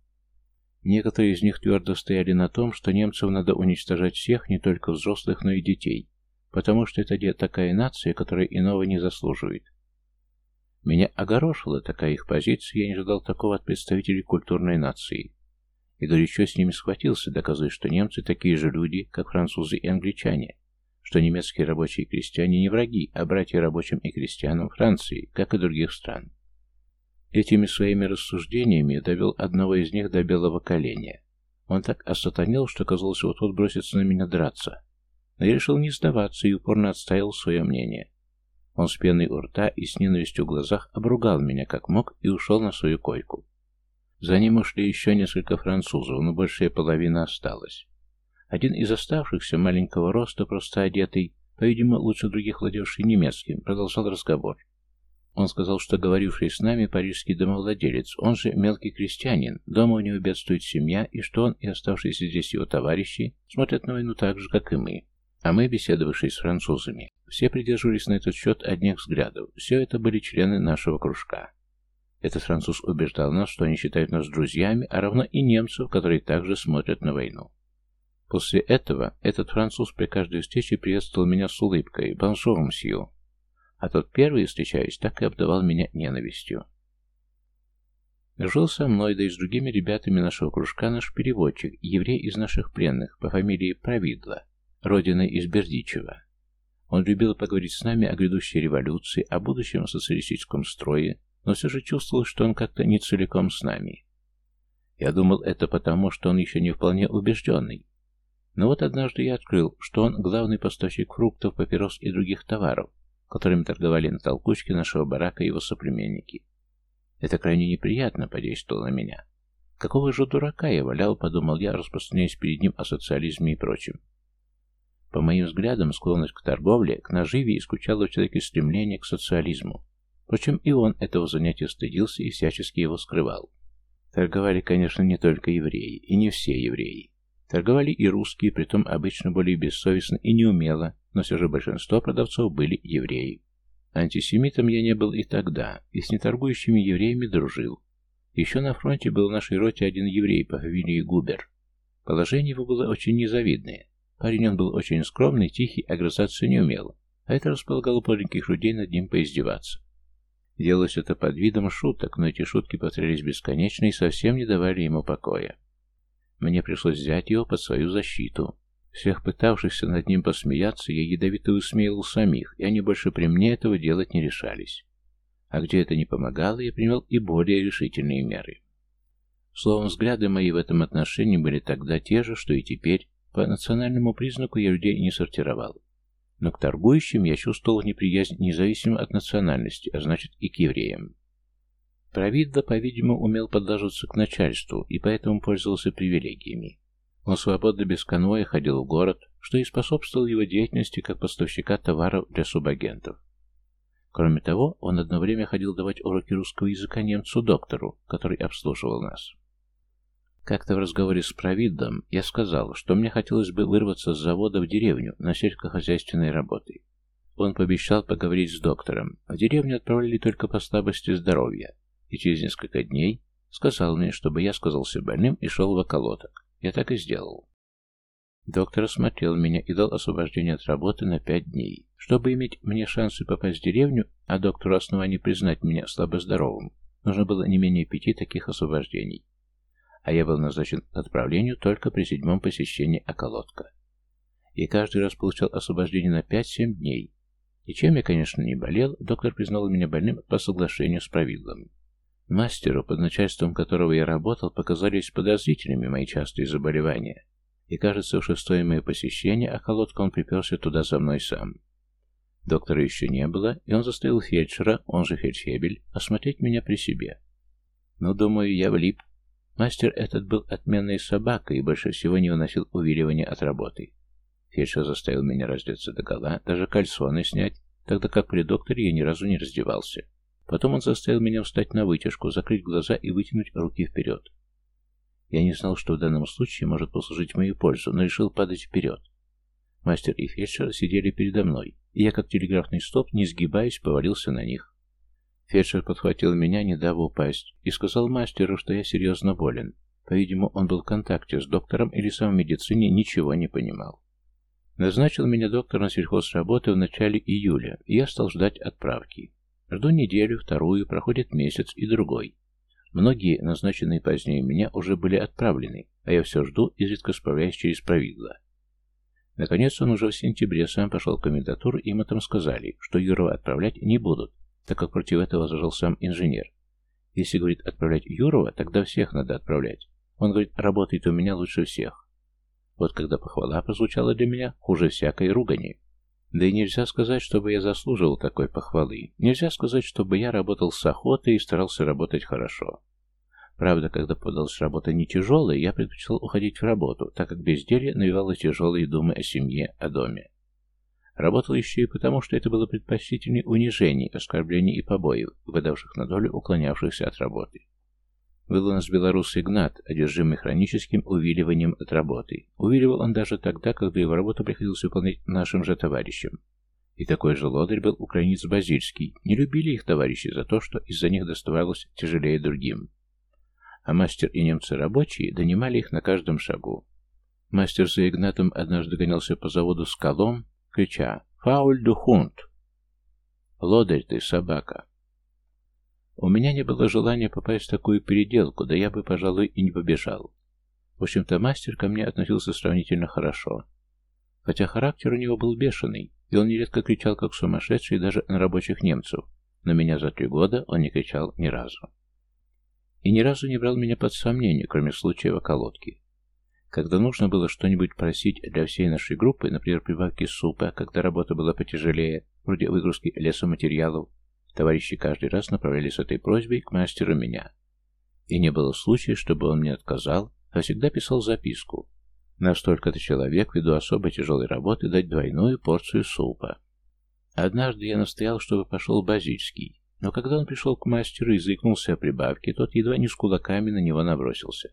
Некоторые из них твердо стояли на том, что немцев надо уничтожать всех, не только взрослых, но и детей, потому что это такая нация, которая иного не заслуживает. Меня огорошила такая их позиция, я не ждал такого от представителей культурной нации. И горячо с ними схватился, доказывая, что немцы такие же люди, как французы и англичане, что немецкие рабочие и крестьяне не враги, а братья рабочим и крестьянам Франции, как и других стран. Этими своими рассуждениями довел одного из них до белого коленя. Он так осатанел, что казалось, вот-вот бросится на меня драться. Но я решил не сдаваться и упорно отстаивал свое мнение. Он с пеной у рта и с ненавистью в глазах обругал меня как мог и ушел на свою койку. За ним ушли еще несколько французов, но большая половина осталась. Один из оставшихся, маленького роста, просто одетый, по-видимому, лучше других владевший немецким, продолжал разговор. Он сказал, что говоривший с нами парижский домовладелец, он же мелкий крестьянин, дома у него бедствует семья, и что он и оставшиеся здесь его товарищи смотрят на войну так же, как и мы. А мы, беседовавшие с французами, все придерживались на этот счет одних взглядов. Все это были члены нашего кружка. Этот француз убеждал нас, что они считают нас друзьями, а равно и немцев, которые также смотрят на войну. После этого этот француз при каждой встрече приветствовал меня с улыбкой «Бонжур, мсье», а тот первый, встречаясь, так и обдавал меня ненавистью. Жил со мной, да и с другими ребятами нашего кружка наш переводчик, еврей из наших пленных, по фамилии Провидла, родиной из Бердичева. Он любил поговорить с нами о грядущей революции, о будущем социалистическом строе, но все же чувствовал, что он как-то не целиком с нами. Я думал это потому, что он еще не вполне убежденный. Но вот однажды я открыл, что он главный поставщик фруктов, папирос и других товаров, которыми торговали на толкучке нашего барака его соплеменники. Это крайне неприятно подействовало на меня. Какого же дурака я валял, подумал я, распространяясь перед ним о социализме и прочем. По моим взглядам, склонность к торговле, к наживе исключала в человеке стремление к социализму. Впрочем, и он этого занятия стыдился и всячески его скрывал. Торговали, конечно, не только евреи, и не все евреи. Торговали и русские, притом обычно более бессовестно и неумело, но все же большинство продавцов были евреи. Антисемитом я не был и тогда, и с неторгующими евреями дружил. Еще на фронте был в нашей роте один еврей по фамилии Губер. Положение его было очень незавидное. Парень он был очень скромный, тихий, огрызаться не умел, а это располагало маленьких людей над ним поиздеваться. Делалось это под видом шуток, но эти шутки повторялись бесконечно и совсем не давали ему покоя. Мне пришлось взять его под свою защиту. Всех пытавшихся над ним посмеяться я ядовито высмеивал самих, и они больше при мне этого делать не решались. А где это не помогало, я принял и более решительные меры. Словом, взгляды мои в этом отношении были тогда те же, что и теперь. По национальному признаку я людей не сортировал. Но к торгующим я чувствовал неприязнь независимо от национальности, а значит и к евреям. Провидда, по-видимому, умел подлаживаться к начальству и поэтому пользовался привилегиями. Он свободно без конвоя ходил в город, что и способствовало его деятельности как поставщика товаров для субагентов. Кроме того, он одно время ходил давать уроки русского языка немцу-доктору, который обслуживал нас. Как-то в разговоре с Провидом я сказал, что мне хотелось бы вырваться с завода в деревню на сельскохозяйственной работы. Он пообещал поговорить с доктором. В деревню отправляли только по слабости здоровья, и через несколько дней сказал мне, чтобы я сказался больным и шел в околоток. Я так и сделал. Доктор осмотрел меня и дал освобождение от работы на пять дней. Чтобы иметь мне шансы попасть в деревню, а доктору оснований признать меня слабоздоровым, нужно было не менее пяти таких освобождений а я был назначен отправлению только при седьмом посещении околотка. И каждый раз получал освобождение на 5-7 дней. И чем я, конечно, не болел, доктор признал меня больным по соглашению с правилом. Мастеру, под начальством которого я работал, показались подозрительными мои частые заболевания. И, кажется, в шестое мое посещение околотка он приперся туда за мной сам. Доктора еще не было, и он заставил фельдшера, он же фельдфебель, осмотреть меня при себе. Ну, думаю, я влип, Мастер этот был отменной собакой и больше всего не выносил увиливания от работы. Фельдшер заставил меня раздеться до гола, даже кальсоны снять, тогда как при докторе я ни разу не раздевался. Потом он заставил меня встать на вытяжку, закрыть глаза и вытянуть руки вперед. Я не знал, что в данном случае может послужить в мою пользу, но решил падать вперед. Мастер и фельдшер сидели передо мной, и я, как телеграфный стоп, не сгибаясь, повалился на них. Фельдшер подхватил меня, не дав упасть, и сказал мастеру, что я серьезно болен. По-видимому, он был в контакте с доктором или сам в медицине ничего не понимал. Назначил меня доктор на сельхозработы в начале июля, и я стал ждать отправки. Жду неделю, вторую, проходит месяц и другой. Многие, назначенные позднее меня, уже были отправлены, а я все жду, изредка справляясь через провидло. Наконец он уже в сентябре сам пошел в комендатуру, и им там сказали, что Юрова отправлять не будут, так как против этого возражал сам инженер. Если, говорит, отправлять Юрова, тогда всех надо отправлять. Он, говорит, работает у меня лучше всех. Вот когда похвала прозвучала для меня, хуже всякой ругани. Да и нельзя сказать, чтобы я заслуживал такой похвалы. Нельзя сказать, чтобы я работал с охотой и старался работать хорошо. Правда, когда попадалась работа не тяжелая, я предпочитал уходить в работу, так как безделье навевало тяжелые думы о семье, о доме. Работал еще и потому, что это было предпочтительнее унижений, оскорблений и побоев, выдавших на долю уклонявшихся от работы. Был у нас белорус Игнат, одержимый хроническим увиливанием от работы. Увиливал он даже тогда, когда его работу приходилось выполнять нашим же товарищам. И такой же лодырь был украинец Базильский. Не любили их товарищи за то, что из-за них доставалось тяжелее другим. А мастер и немцы рабочие донимали их на каждом шагу. Мастер за Игнатом однажды гонялся по заводу с колом, крича «Фауль ду хунт!» «Лодырь ты, собака!» У меня не было желания попасть в такую переделку, да я бы, пожалуй, и не побежал. В общем-то, мастер ко мне относился сравнительно хорошо. Хотя характер у него был бешеный, и он нередко кричал, как сумасшедший, даже на рабочих немцев, но меня за три года он не кричал ни разу. И ни разу не брал меня под сомнение, кроме случая в околотке. Когда нужно было что-нибудь просить для всей нашей группы, например, прибавки супа, когда работа была потяжелее, вроде выгрузки лесоматериалов, Товарищи каждый раз направляли с этой просьбой к мастеру меня. И не было случая, чтобы он мне отказал, а всегда писал записку. Настолько-то человек, ввиду особо тяжелой работы, дать двойную порцию супа. Однажды я настоял, чтобы пошел Базильский, но когда он пришел к мастеру и заикнулся о прибавке, тот едва не с кулаками на него набросился.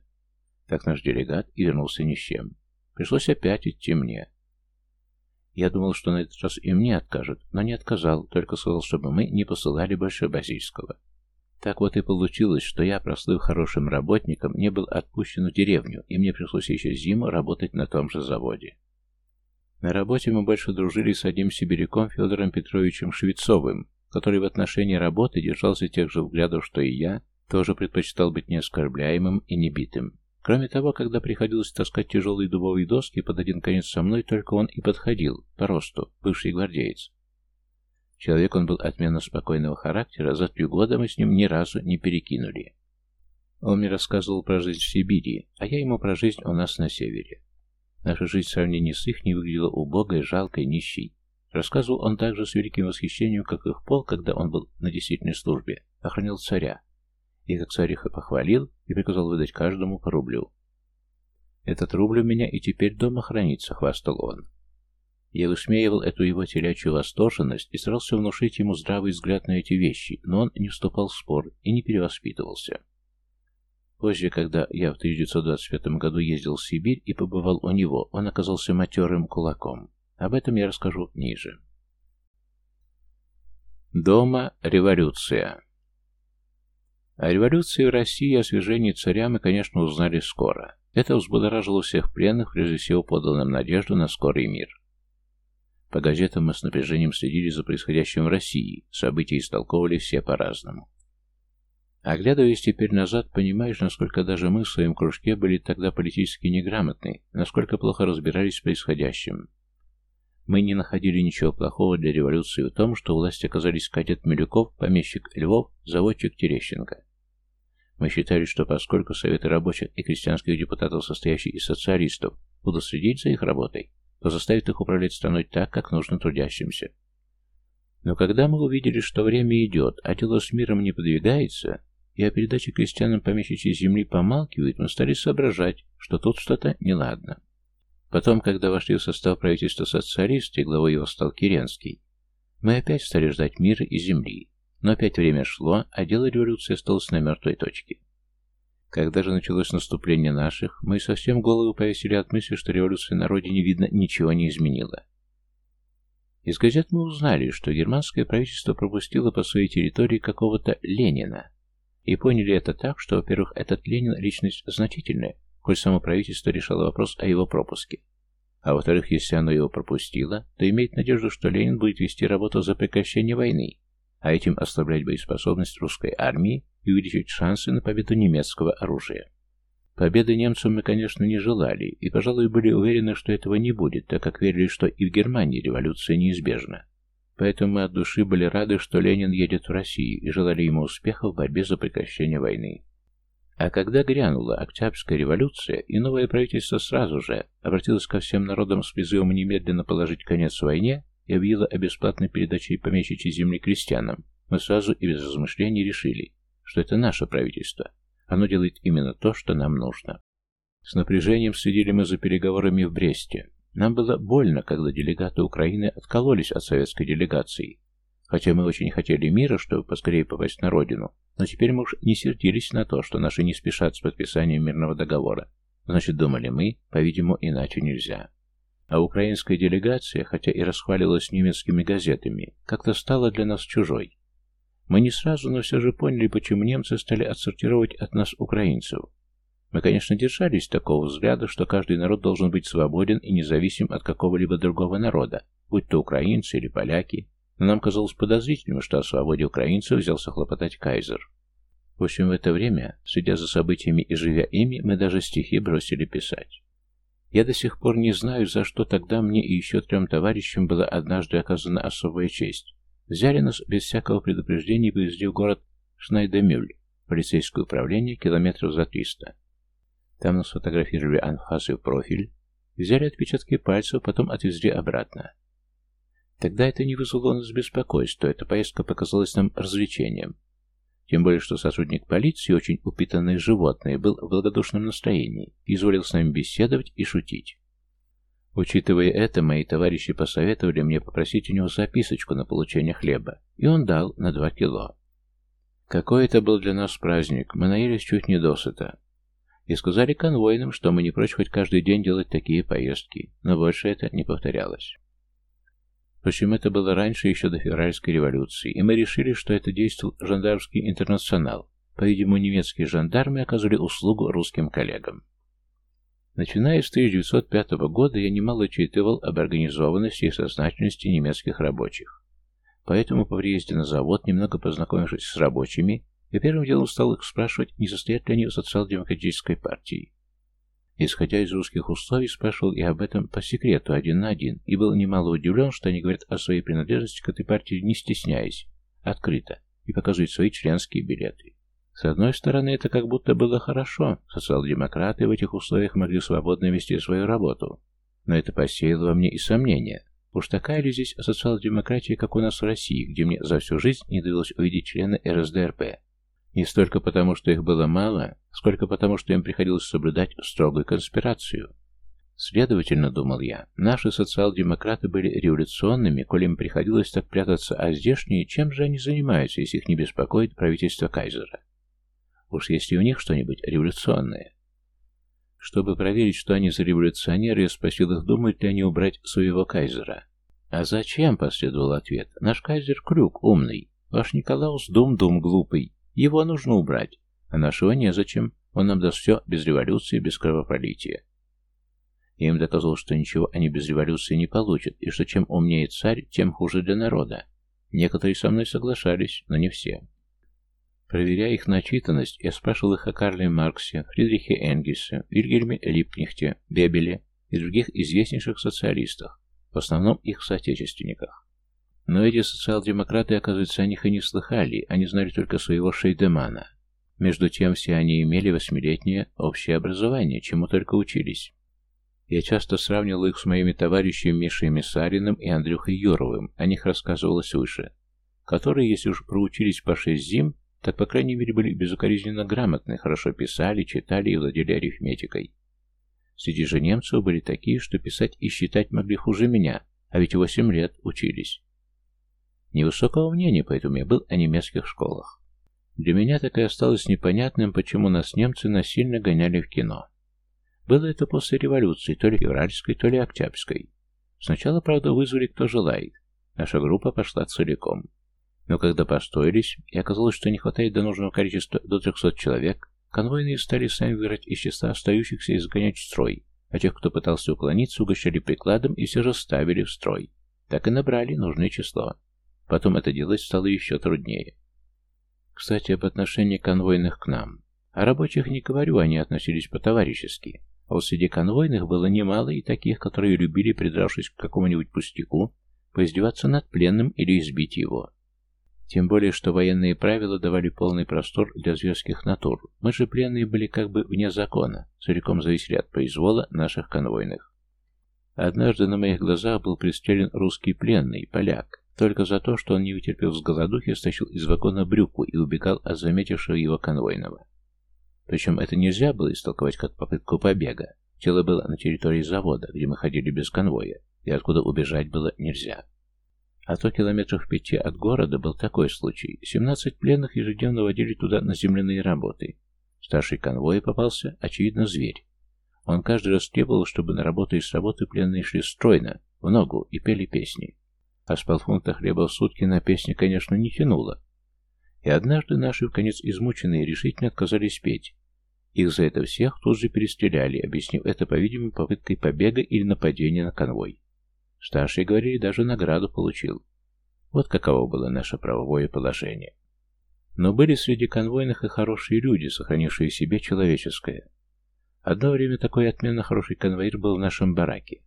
Так наш делегат и вернулся ни с чем. Пришлось опять идти мне. Я думал, что на этот раз и мне откажут, но не отказал, только сказал, чтобы мы не посылали больше Базильского. Так вот и получилось, что я, прослыв хорошим работником, не был отпущен в деревню, и мне пришлось еще зиму работать на том же заводе. На работе мы больше дружили с одним сибиряком Федором Петровичем Швецовым, который в отношении работы держался тех же взглядов, что и я, тоже предпочитал быть неоскорбляемым и небитым. Кроме того, когда приходилось таскать тяжелые дубовые доски под один конец со мной, только он и подходил, по росту, бывший гвардеец. Человек он был отменно спокойного характера, за три года мы с ним ни разу не перекинули. Он мне рассказывал про жизнь в Сибири, а я ему про жизнь у нас на севере. Наша жизнь в сравнении с их не выглядела убогой, жалкой, нищей. Рассказывал он также с великим восхищением, как их пол, когда он был на действительной службе, охранял царя, и как цариха похвалил и приказал выдать каждому по рублю. «Этот рубль у меня и теперь дома хранится», — хвастал он. Я высмеивал эту его телячью восторженность и старался внушить ему здравый взгляд на эти вещи, но он не вступал в спор и не перевоспитывался. Позже, когда я в 1925 году ездил в Сибирь и побывал у него, он оказался матерым кулаком. Об этом я расскажу ниже. Дома революция. О революции в России и о свержении царя мы, конечно, узнали скоро. Это взбудоражило всех пленных, прежде всего подало нам надежду на скорый мир. По газетам мы с напряжением следили за происходящим в России, события истолковывали все по-разному. Оглядываясь теперь назад, понимаешь, насколько даже мы в своем кружке были тогда политически неграмотны, насколько плохо разбирались в происходящем. Мы не находили ничего плохого для революции в том, что власть оказались кадет Милюков, помещик Львов, заводчик Терещенко. Мы считали, что поскольку Советы рабочих и крестьянских депутатов, состоящие из социалистов, будут следить за их работой, то заставят их управлять страной так, как нужно трудящимся. Но когда мы увидели, что время идет, а дело с миром не подвигается, и о передаче крестьянам помещичьей земли помалкивают, мы стали соображать, что тут что-то неладно. Потом, когда вошли в состав правительства социалисты, главой его стал Керенский, мы опять стали ждать мира и земли, но опять время шло, а дело революции осталось на мертвой точке. Когда же началось наступление наших, мы совсем голову повесили от мысли, что революция на родине, видно, ничего не изменила. Из газет мы узнали, что германское правительство пропустило по своей территории какого-то Ленина. И поняли это так, что, во-первых, этот Ленин – личность значительная, коль само правительство решало вопрос о его пропуске. А во-вторых, если оно его пропустило, то имеет надежду, что Ленин будет вести работу за прекращение войны, а этим ослаблять боеспособность русской армии и увеличить шансы на победу немецкого оружия. Победы немцам мы, конечно, не желали, и, пожалуй, были уверены, что этого не будет, так как верили, что и в Германии революция неизбежна. Поэтому мы от души были рады, что Ленин едет в Россию, и желали ему успеха в борьбе за прекращение войны. А когда грянула Октябрьская революция, и новое правительство сразу же обратилось ко всем народам с призывом немедленно положить конец войне, и объявила о бесплатной передаче помещичьей земли крестьянам, мы сразу и без размышлений решили, что это наше правительство. Оно делает именно то, что нам нужно. С напряжением следили мы за переговорами в Бресте. Нам было больно, когда делегаты Украины откололись от советской делегации. Хотя мы очень хотели мира, чтобы поскорее попасть на родину, но теперь мы уж не сердились на то, что наши не спешат с подписанием мирного договора. Значит, думали мы, по-видимому, иначе нельзя. А украинская делегация, хотя и расхваливалась немецкими газетами, как-то стала для нас чужой. Мы не сразу, но все же поняли, почему немцы стали отсортировать от нас украинцев. Мы, конечно, держались такого взгляда, что каждый народ должен быть свободен и независим от какого-либо другого народа, будь то украинцы или поляки, но нам казалось подозрительным, что о свободе украинцев взялся хлопотать кайзер. В общем, в это время, следя за событиями и живя ими, мы даже стихи бросили писать. Я до сих пор не знаю, за что тогда мне и еще трем товарищам была однажды оказана особая честь. Взяли нас без всякого предупреждения и повезли в город Шнайдемюль, полицейское управление, километров за триста. Там нас фотографировали анфас и в профиль, взяли отпечатки пальцев, потом отвезли обратно. Тогда это не вызвало нас беспокойства, эта поездка показалась нам развлечением. Тем более, что сотрудник полиции, очень упитанное животное, был в благодушном настроении и изволил с нами беседовать и шутить. Учитывая это, мои товарищи посоветовали мне попросить у него записочку на получение хлеба, и он дал на два кило. Какой это был для нас праздник, мы наелись чуть не досыта. И сказали конвойным, что мы не прочь хоть каждый день делать такие поездки, но больше это не повторялось. Впрочем, это было раньше, еще до февральской революции, и мы решили, что это действовал жандармский интернационал. По-видимому, немецкие жандармы оказывали услугу русским коллегам. Начиная с 1905 года я немало читывал об организованности и сознательности немецких рабочих. Поэтому по приезде на завод, немного познакомившись с рабочими, я первым делом стал их спрашивать, не состоят ли они в социал-демократической партии. Исходя из русских условий, спрашивал я об этом по секрету один на один, и был немало удивлен, что они говорят о своей принадлежности к этой партии, не стесняясь, открыто, и показывают свои членские билеты. С одной стороны, это как будто было хорошо, социал-демократы в этих условиях могли свободно вести свою работу. Но это посеяло во мне и сомнения. Уж такая ли здесь социал-демократия, как у нас в России, где мне за всю жизнь не довелось увидеть члена РСДРП, не столько потому, что их было мало, сколько потому, что им приходилось соблюдать строгую конспирацию. Следовательно, думал я, наши социал-демократы были революционными, коли им приходилось так прятаться, а здешние, чем же они занимаются, если их не беспокоит правительство Кайзера? Уж если у них что-нибудь революционное. Чтобы проверить, что они за революционеры, я спросил их, думают ли они убрать своего Кайзера. «А зачем?» — последовал ответ. «Наш Кайзер Крюк, умный. Ваш Николаус Дум-Дум, глупый. Его нужно убрать, а нашего незачем. Он нам даст все без революции, без кровопролития. Я им доказал, что ничего они без революции не получат, и что чем умнее царь, тем хуже для народа. Некоторые со мной соглашались, но не все. Проверяя их начитанность, я спрашивал их о Карле Марксе, Фридрихе Энгельсе, Вильгельме Липкнехте, Бебеле и других известнейших социалистах, в основном их соотечественниках. Но эти социал-демократы, оказывается, о них и не слыхали, они знали только своего Шейдемана. Между тем, все они имели восьмилетнее общее образование, чему только учились. Я часто сравнивал их с моими товарищами Мишей Мисариным и Андрюхой Юровым, о них рассказывалось выше, которые, если уж проучились по шесть зим, так, по крайней мере, были безукоризненно грамотны, хорошо писали, читали и владели арифметикой. Среди же немцев были такие, что писать и считать могли хуже меня, а ведь восемь лет учились. Невысокого мнения, поэтому я был о немецких школах. Для меня так и осталось непонятным, почему нас немцы насильно гоняли в кино. Было это после революции, то ли февральской, то ли октябрьской. Сначала, правда, вызвали кто желает. Наша группа пошла целиком. Но когда постоялись, и оказалось, что не хватает до нужного количества до 300 человек, конвойные стали сами выбирать из числа остающихся и загонять в строй, а тех, кто пытался уклониться, угощали прикладом и все же ставили в строй. Так и набрали нужное число. Потом это делать стало еще труднее. Кстати, об отношении конвойных к нам. О рабочих не говорю, они относились по-товарищески. А вот среди конвойных было немало и таких, которые любили, придравшись к какому-нибудь пустяку, поиздеваться над пленным или избить его. Тем более, что военные правила давали полный простор для зверских натур. Мы же пленные были как бы вне закона, целиком зависели от произвола наших конвойных. Однажды на моих глазах был пристрелен русский пленный, поляк. Только за то, что он, не вытерпев с голодухи, стащил из вагона брюку и убегал от заметившего его конвойного. Причем это нельзя было истолковать как попытку побега. Тело было на территории завода, где мы ходили без конвоя, и откуда убежать было нельзя. А то километров пяти от города был такой случай. 17 пленных ежедневно водили туда на земляные работы. Старший конвой попался, очевидно, зверь. Он каждый раз требовал, чтобы на работу и с работы пленные шли стройно, в ногу и пели песни. А с полфунта хлеба в сутки на песни, конечно, не тянуло. И однажды наши, в конец измученные, решительно отказались петь. Их за это всех тут же перестреляли, объяснив это, по-видимому, попыткой побега или нападения на конвой. Старший, говорили, даже награду получил. Вот каково было наше правовое положение. Но были среди конвойных и хорошие люди, сохранившие себе человеческое. Одно время такой отменно хороший конвоир был в нашем бараке.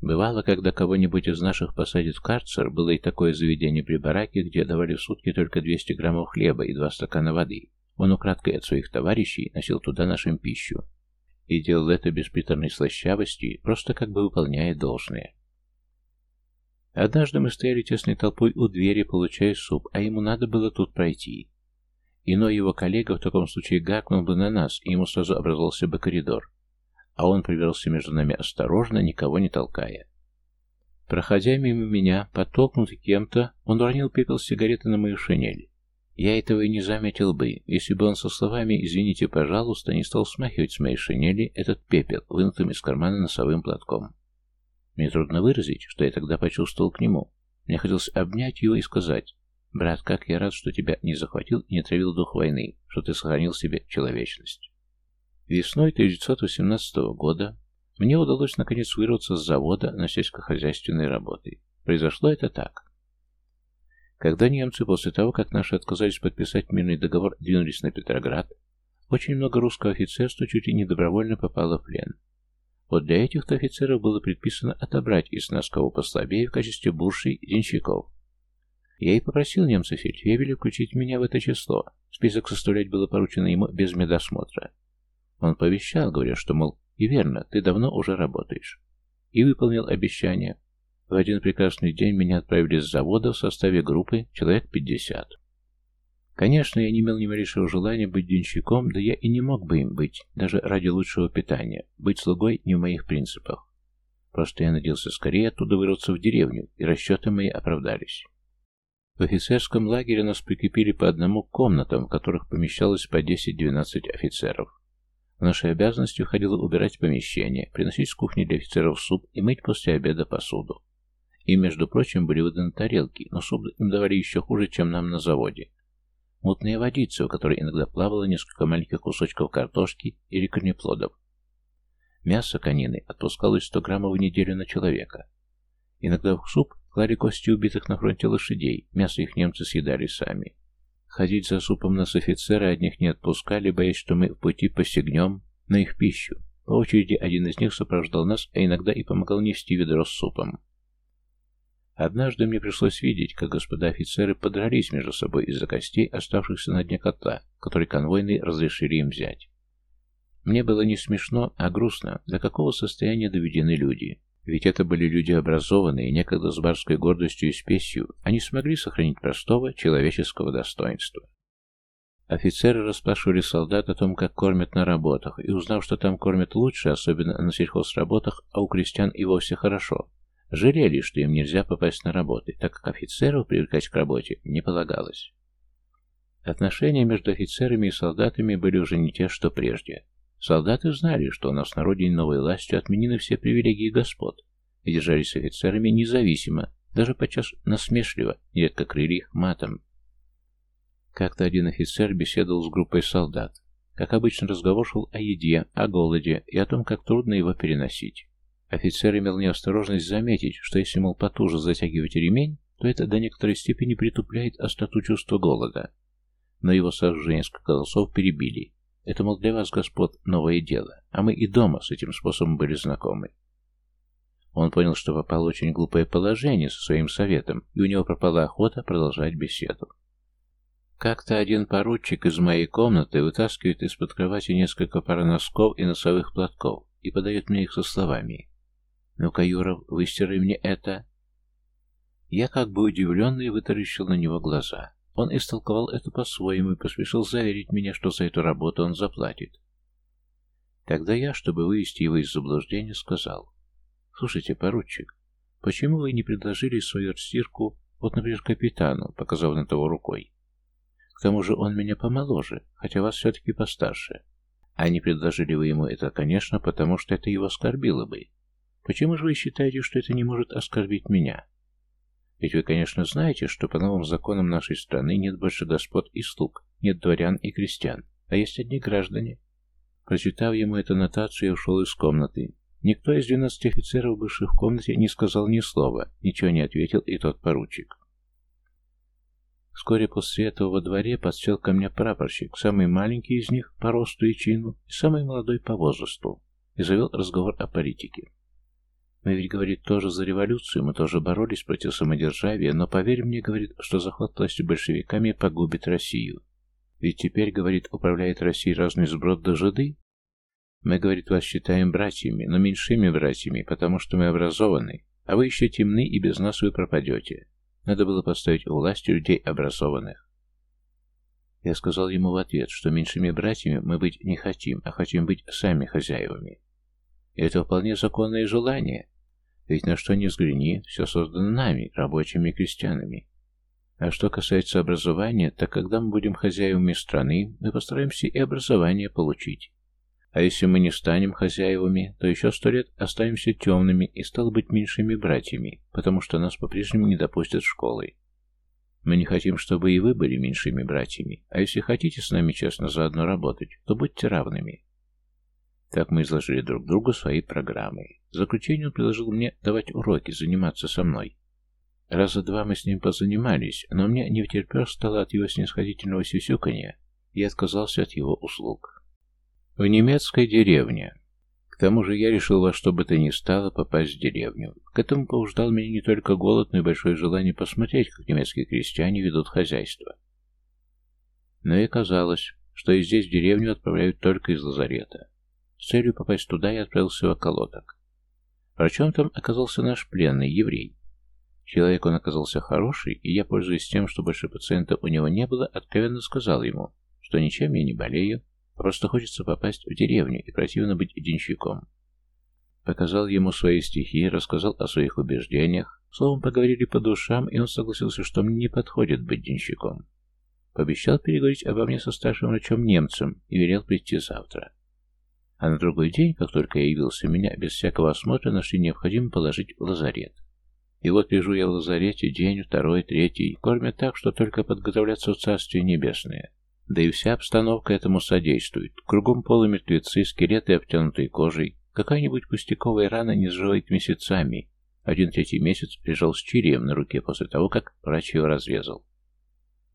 Бывало, когда кого-нибудь из наших посадят в карцер, было и такое заведение при бараке, где давали в сутки только 200 граммов хлеба и два стакана воды. Он украдкой от своих товарищей носил туда нашим пищу. И делал это без приторной слащавости, просто как бы выполняя должное. Однажды мы стояли тесной толпой у двери, получая суп, а ему надо было тут пройти. Иной его коллега в таком случае гакнул бы на нас, и ему сразу образовался бы коридор. А он привелся между нами осторожно, никого не толкая. Проходя мимо меня, подтолкнутый кем-то, он уронил пепел сигареты на мою шинель. Я этого и не заметил бы, если бы он со словами «извините, пожалуйста» не стал смахивать с моей шинели этот пепел, вынутым из кармана носовым платком. Мне трудно выразить, что я тогда почувствовал к нему. Мне хотелось обнять его и сказать, «Брат, как я рад, что тебя не захватил и не травил дух войны, что ты сохранил себе человечность». Весной 1918 года мне удалось наконец вырваться с завода на сельскохозяйственной работы. Произошло это так. Когда немцы после того, как наши отказались подписать мирный договор, двинулись на Петроград, очень много русского офицерства чуть ли не добровольно попало в плен. Вот для этих-то офицеров было предписано отобрать из нас кого послабее в качестве буршей денщиков. Я и попросил немца фельдфебеля включить меня в это число. Список составлять было поручено ему без медосмотра. Он повещал, говоря, что, мол, и верно, ты давно уже работаешь. И выполнил обещание. В один прекрасный день меня отправили с завода в составе группы человек 50. Конечно, я не имел ни малейшего желания быть денщиком, да я и не мог бы им быть, даже ради лучшего питания. Быть слугой не в моих принципах. Просто я надеялся скорее оттуда вырваться в деревню, и расчеты мои оправдались. В офицерском лагере нас прикрепили по одному комнатам, в которых помещалось по 10-12 офицеров. В наши обязанности входило убирать помещение, приносить с кухни для офицеров суп и мыть после обеда посуду. Им, между прочим, были выданы тарелки, но суп им давали еще хуже, чем нам на заводе. Мутная водица, в которой иногда плавало несколько маленьких кусочков картошки или корнеплодов. Мясо конины отпускалось 100 граммов в неделю на человека. Иногда в суп клали кости убитых на фронте лошадей, мясо их немцы съедали сами. Ходить за супом нас офицеры одних не отпускали, боясь, что мы в пути посягнем на их пищу. По очереди один из них сопровождал нас, а иногда и помогал нести ведро с супом. Однажды мне пришлось видеть, как господа офицеры подрались между собой из-за костей, оставшихся на дне котла, который конвойные разрешили им взять. Мне было не смешно, а грустно, до какого состояния доведены люди. Ведь это были люди образованные, некогда с барской гордостью и спесью, они смогли сохранить простого человеческого достоинства. Офицеры расспрашивали солдат о том, как кормят на работах, и узнав, что там кормят лучше, особенно на сельхозработах, а у крестьян и вовсе хорошо, Жалели, что им нельзя попасть на работы, так как офицеров привлекать к работе не полагалось. Отношения между офицерами и солдатами были уже не те, что прежде. Солдаты знали, что у нас на родине новой властью отменены все привилегии господ, и держались офицерами независимо, даже подчас насмешливо, нередко крыли их матом. Как-то один офицер беседовал с группой солдат. Как обычно, разговор шел о еде, о голоде и о том, как трудно его переносить. Офицер имел неосторожность заметить, что если, мол, потуже затягивать ремень, то это до некоторой степени притупляет остату чувства голода. Но его сразу же несколько голосов перебили. Это, мол, для вас, господ, новое дело, а мы и дома с этим способом были знакомы. Он понял, что попал в очень глупое положение со своим советом, и у него пропала охота продолжать беседу. Как-то один поручик из моей комнаты вытаскивает из-под кровати несколько пар носков и носовых платков и подает мне их со словами «Ну-ка, Юров, выстирай мне это!» Я как бы удивленный вытаращил на него глаза. Он истолковал это по-своему и поспешил заверить меня, что за эту работу он заплатит. Тогда я, чтобы вывести его из заблуждения, сказал, «Слушайте, поручик, почему вы не предложили свою стирку Вот, например, капитану, показав на того рукой. К тому же он меня помоложе, хотя вас все-таки постарше. А не предложили вы ему это, конечно, потому что это его оскорбило бы. Почему же вы считаете, что это не может оскорбить меня? Ведь вы, конечно, знаете, что по новым законам нашей страны нет больше господ и слуг, нет дворян и крестьян, а есть одни граждане. Прочитав ему эту нотацию, я ушел из комнаты. Никто из двенадцати офицеров, бывших в комнате, не сказал ни слова, ничего не ответил и тот поручик. Вскоре после этого во дворе подсел ко мне прапорщик, самый маленький из них по росту и чину, и самый молодой по возрасту, и завел разговор о политике. Мы ведь, говорит, тоже за революцию, мы тоже боролись против самодержавия, но поверь мне, говорит, что захват власти большевиками погубит Россию. Ведь теперь, говорит, управляет Россией разный сброд до жиды. Мы, говорит, вас считаем братьями, но меньшими братьями, потому что мы образованы, а вы еще темны, и без нас вы пропадете. Надо было поставить у власти людей образованных. Я сказал ему в ответ, что меньшими братьями мы быть не хотим, а хотим быть сами хозяевами. Это вполне законное желание. Ведь на что ни взгляни, все создано нами, рабочими и крестьянами. А что касается образования, так когда мы будем хозяевами страны, мы постараемся и образование получить. А если мы не станем хозяевами, то еще сто лет останемся темными и, стало быть, меньшими братьями, потому что нас по-прежнему не допустят в школы. Мы не хотим, чтобы и вы были меньшими братьями, а если хотите с нами честно заодно работать, то будьте равными. Так мы изложили друг другу свои программы. В заключение он предложил мне давать уроки, заниматься со мной. Раза два мы с ним позанимались, но мне не втерпёж стало от его снисходительного сюсюканья, и отказался от его услуг. В немецкой деревне. К тому же я решил во что бы то ни стало попасть в деревню. К этому побуждал меня не только голод, но и большое желание посмотреть, как немецкие крестьяне ведут хозяйство. Но и казалось, что и здесь в деревню отправляют только из лазарета. С целью попасть туда я отправился в околоток. Врачом там оказался наш пленный, еврей. Человек он оказался хороший, и я, пользуясь тем, что больше пациентов у него не было, откровенно сказал ему, что ничем я не болею, просто хочется попасть в деревню и противно быть денщиком. Показал ему свои стихи, рассказал о своих убеждениях, словом, поговорили по душам, и он согласился, что мне не подходит быть денщиком. Пообещал переговорить обо мне со старшим врачом-немцем и велел прийти завтра. А на другой день, как только я явился, меня без всякого осмотра нашли необходимо положить в лазарет. И вот лежу я в лазарете день, второй, третий, кормят так, что только подготовляться в Царствие Небесное. Да и вся обстановка этому содействует. Кругом полы мертвецы, скелеты, обтянутые кожей. Какая-нибудь пустяковая рана не заживает месяцами. Один третий месяц лежал с чирием на руке после того, как врач его разрезал.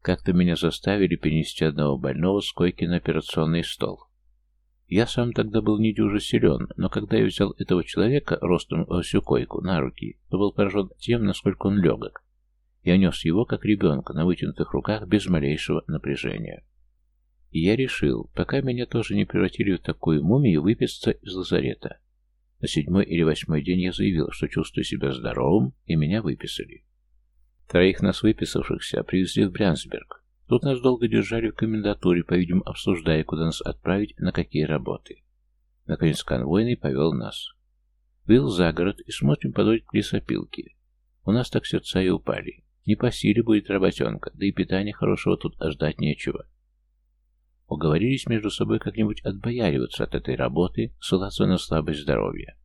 Как-то меня заставили перенести одного больного с койки на операционный стол. Я сам тогда был недюже силен, но когда я взял этого человека ростом во всю койку на руки, то был поражен тем, насколько он легок. Я нес его, как ребенка, на вытянутых руках без малейшего напряжения. И я решил, пока меня тоже не превратили в такую мумию, выписаться из лазарета. На седьмой или восьмой день я заявил, что чувствую себя здоровым, и меня выписали. Троих нас выписавшихся привезли в Брянсберг. Тут нас долго держали в комендатуре, по-видимому, обсуждая, куда нас отправить, на какие работы. Наконец конвойный повел нас. Выл за город и смотрим подводить к лесопилке. У нас так сердца и упали. Не по силе будет работенка, да и питания хорошего тут ждать нечего. Уговорились между собой как-нибудь отбояриваться от этой работы, ссылаться на слабость здоровья.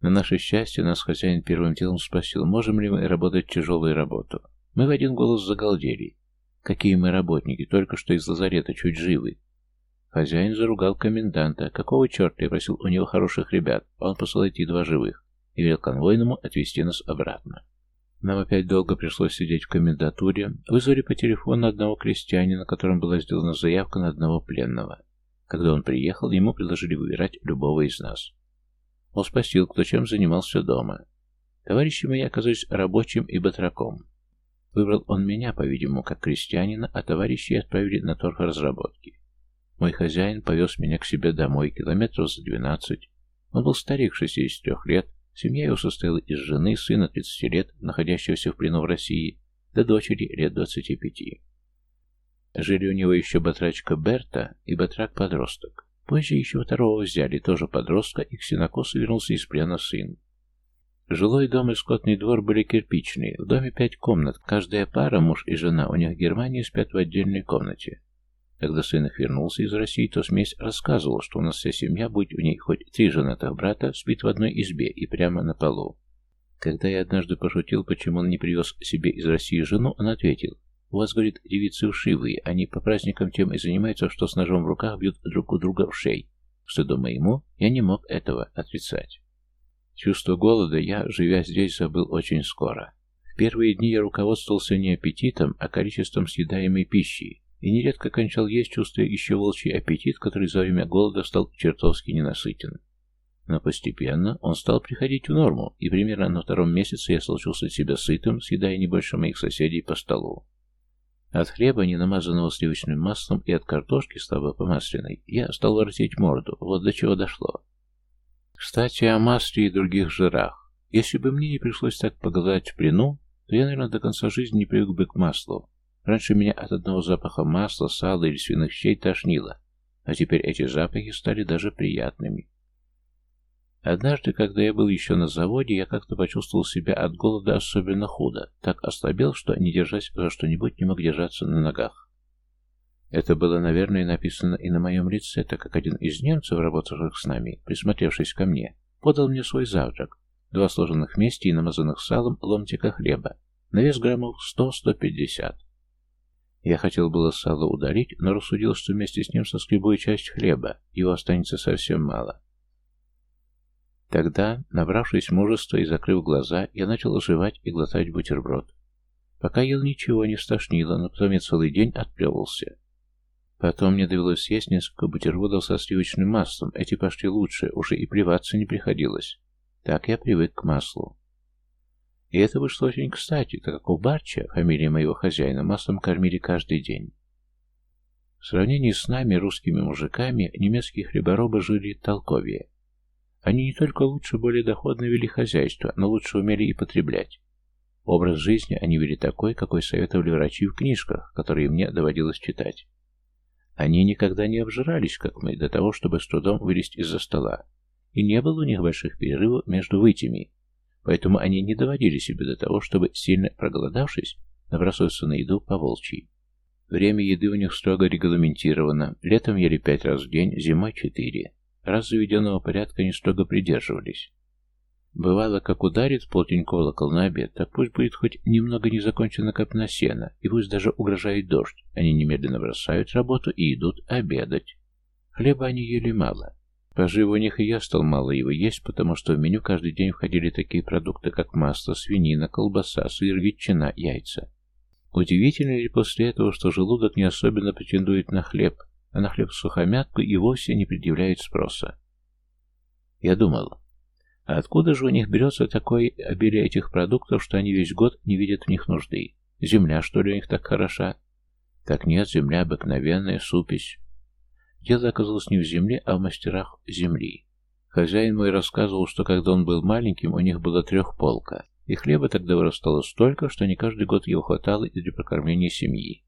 На наше счастье нас хозяин первым делом спросил, можем ли мы работать тяжелую работу. Мы в один голос загалдели. Какие мы работники, только что из лазарета, чуть живы. Хозяин заругал коменданта. Какого черта я просил у него хороших ребят, а он посылает едва живых, и велел конвойному отвезти нас обратно. Нам опять долго пришлось сидеть в комендатуре. Вызвали по телефону одного крестьянина, которым была сделана заявка на одного пленного. Когда он приехал, ему предложили выбирать любого из нас. Он спросил, кто чем занимался дома. Товарищи мои оказались рабочим и батраком. Выбрал он меня, по-видимому, как крестьянина, а товарищи отправили на торфоразработки. Мой хозяин повез меня к себе домой километров за двенадцать. Он был старик 63 лет, семья его состояла из жены, сына 30 лет, находящегося в плену в России, до дочери лет 25. Жили у него еще батрачка Берта и батрак-подросток. Позже еще второго взяли, тоже подростка, и к сенокосу вернулся из плена сын. Жилой дом и скотный двор были кирпичные. В доме пять комнат. Каждая пара, муж и жена, у них в Германии спят в отдельной комнате. Когда сын их вернулся из России, то смесь рассказывал, что у нас вся семья, будь в ней хоть три женатых брата, спит в одной избе и прямо на полу. Когда я однажды пошутил, почему он не привез себе из России жену, он ответил, «У вас, говорит, девицы ушивые, они по праздникам тем и занимаются, что с ножом в руках бьют друг у друга в шей». Стыду моему, я не мог этого отрицать. Чувство голода я, живя здесь, забыл очень скоро. В первые дни я руководствовался не аппетитом, а количеством съедаемой пищи, и нередко кончал есть, чувствуя еще волчий аппетит, который за время голода стал чертовски ненасытен. Но постепенно он стал приходить в норму, и примерно на втором месяце я стал чувствовать себя сытым, съедая не больше моих соседей по столу. От хлеба, не намазанного сливочным маслом, и от картошки, слабо помасленной, я стал воротить морду, вот до чего дошло. Кстати, о масле и других жирах. Если бы мне не пришлось так поголодать в плену, то я, наверное, до конца жизни не привык бы к маслу. Раньше меня от одного запаха масла, сала или свиных щей тошнило, а теперь эти запахи стали даже приятными. Однажды, когда я был еще на заводе, я как-то почувствовал себя от голода особенно худо, так ослабел, что, не держась за что-нибудь, не мог держаться на ногах. Это было, наверное, написано и на моем лице, так как один из немцев, работавших с нами, присмотревшись ко мне, подал мне свой завтрак, два сложенных вместе и намазанных салом ломтика хлеба, на вес граммов 100-150. Я хотел было сало удалить, но рассудил, что вместе с ним соскребу и часть хлеба, его останется совсем мало. Тогда, набравшись мужества и закрыв глаза, я начал оживать и глотать бутерброд. Пока ел, ничего не стошнило, но потом я целый день отплевывался. Потом мне довелось съесть несколько бутербродов со сливочным маслом. Эти пошли лучше, уже и плеваться не приходилось. Так я привык к маслу. И это вышло очень кстати, так как у Барча, фамилия моего хозяина, маслом кормили каждый день. В сравнении с нами, русскими мужиками, немецкие хлеборобы жили толковее. Они не только лучше, более доходно вели хозяйство, но лучше умели и потреблять. Образ жизни они вели такой, какой советовали врачи в книжках, которые мне доводилось читать. Они никогда не обжирались, как мы, до того, чтобы с трудом вылезть из-за стола. И не было у них больших перерывов между вытями, поэтому они не доводили себя до того, чтобы, сильно проголодавшись, набрасываться на еду по волчьи. Время еды у них строго регламентировано. Летом ели пять раз в день, зимой четыре. Раз заведенного порядка они строго придерживались. Бывало, как ударит полдень колокол на обед, так пусть будет хоть немного незакончена копна сена, и пусть даже угрожает дождь, они немедленно бросают работу и идут обедать. Хлеба они ели мало. Пожив у них и я стал мало его есть, потому что в меню каждый день входили такие продукты, как масло, свинина, колбаса, сыр, ветчина, яйца. Удивительно ли после этого, что желудок не особенно претендует на хлеб, а на хлеб сухомятку и вовсе не предъявляет спроса? Я думал, а откуда же у них берется такое обилие этих продуктов, что они весь год не видят в них нужды? Земля, что ли, у них так хороша? Так нет, земля обыкновенная, супись. Дело оказалось не в земле, а в мастерах земли. Хозяин мой рассказывал, что когда он был маленьким, у них было трехполка, и хлеба тогда вырастало столько, что не каждый год его хватало и для прокормления семьи.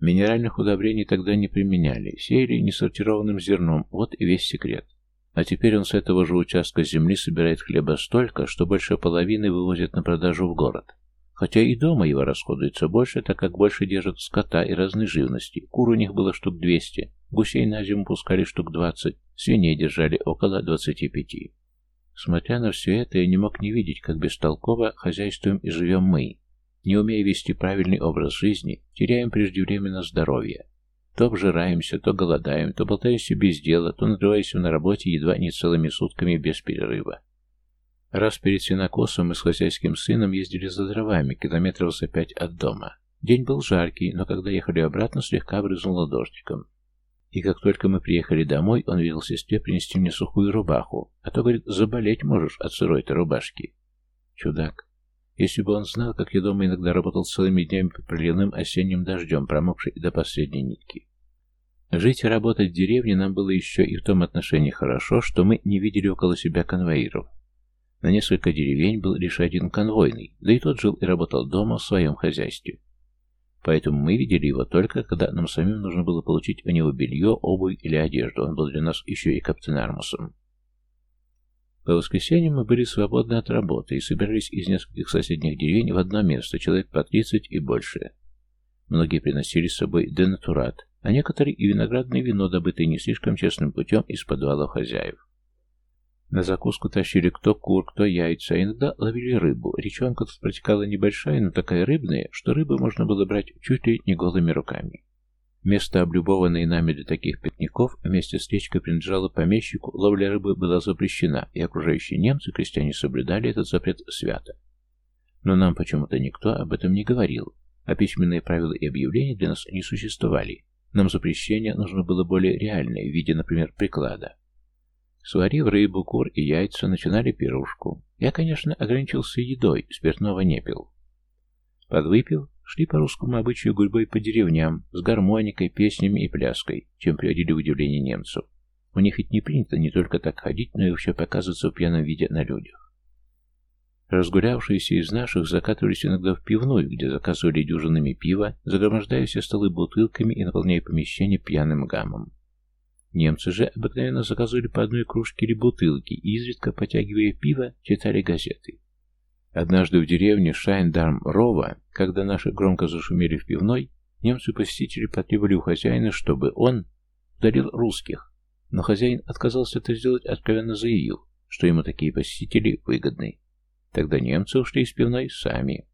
Минеральных удобрений тогда не применяли, сеяли несортированным зерном, вот и весь секрет. А теперь он с этого же участка земли собирает хлеба столько, что больше половины вывозят на продажу в город. Хотя и дома его расходуется больше, так как больше держат скота и разной живности. Кур у них было штук 200, гусей на зиму пускали штук 20, свиней держали около 25. Смотря на все это, я не мог не видеть, как бестолково хозяйствуем и живем мы. Не умея вести правильный образ жизни, теряем преждевременно здоровье. То обжираемся, то голодаем, то болтаемся без дела, то надрываемся на работе едва не целыми сутками без перерыва. Раз перед сенокосом мы с хозяйским сыном ездили за дровами, километров за пять от дома. День был жаркий, но когда ехали обратно, слегка брызнуло дождиком. И как только мы приехали домой, он велел сестре принести мне сухую рубаху, а то, говорит, заболеть можешь от сырой-то рубашки. Чудак. Если бы он знал, как я дома иногда работал целыми днями под проливным осенним дождем, промокший до последней нитки. Жить и работать в деревне нам было еще и в том отношении хорошо, что мы не видели около себя конвоиров. На несколько деревень был лишь один конвойный, да и тот жил и работал дома в своем хозяйстве. Поэтому мы видели его только, когда нам самим нужно было получить у него белье, обувь или одежду. Он был для нас еще и каптенармусом. По воскресеньям мы были свободны от работы и собирались из нескольких соседних деревень в одно место, человек по тридцать и больше. Многие приносили с собой денатурат, а некоторые и виноградное вино, добытое не слишком честным путем из подвала хозяев. На закуску тащили кто кур, кто яйца, иногда ловили рыбу. Речонка тут протекала небольшая, но такая рыбная, что рыбу можно было брать чуть ли не голыми руками. Место, облюбованное нами для таких пикников, вместе с речкой принадлежало помещику, ловля рыбы была запрещена, и окружающие немцы, крестьяне, соблюдали этот запрет свято. Но нам почему-то никто об этом не говорил, а письменные правила и объявления для нас не существовали. Нам запрещение нужно было более реальное, в виде, например, приклада. Сварив рыбу, кур и яйца, начинали пирушку. Я, конечно, ограничился едой, спиртного не пил. Подвыпив, шли по русскому обычаю гурьбой по деревням, с гармоникой, песнями и пляской, чем приводили удивление немцев. У них ведь не принято не только так ходить, но и вообще показываться в пьяном виде на людях. Разгулявшиеся из наших закатывались иногда в пивную, где заказывали дюжинами пива, загромождая все столы бутылками и наполняя помещение пьяным гамом. Немцы же обыкновенно заказывали по одной кружке или бутылке и, изредка потягивая пиво, читали газеты. Однажды в деревне Шайндарм-Рова, когда наши громко зашумели в пивной, немцы-посетители потребовали у хозяина, чтобы он ударил русских, но хозяин отказался это сделать, откровенно заявил, что ему такие посетители выгодны. Тогда немцы ушли из пивной сами.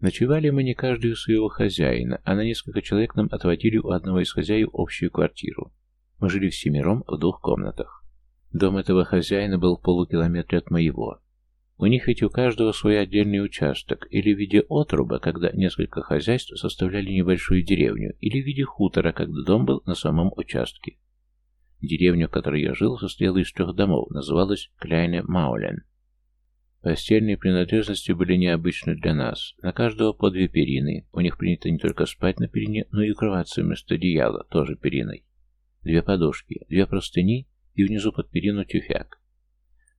Ночевали мы не каждый у своего хозяина, а на несколько человек нам отводили у одного из хозяев общую квартиру. Мы жили всемиром в двух комнатах. Дом этого хозяина был в полукилометре от моего. У них ведь у каждого свой отдельный участок, или в виде отруба, когда несколько хозяйств составляли небольшую деревню, или в виде хутора, когда дом был на самом участке. Деревня, в которой я жил, состояла из трех домов, называлась Кляйне Маулен. Постельные принадлежности были необычны для нас. На каждого по две перины. У них принято не только спать на перине, но и укрываться вместо одеяла, тоже периной две подушки, две простыни и внизу под перину тюфяк.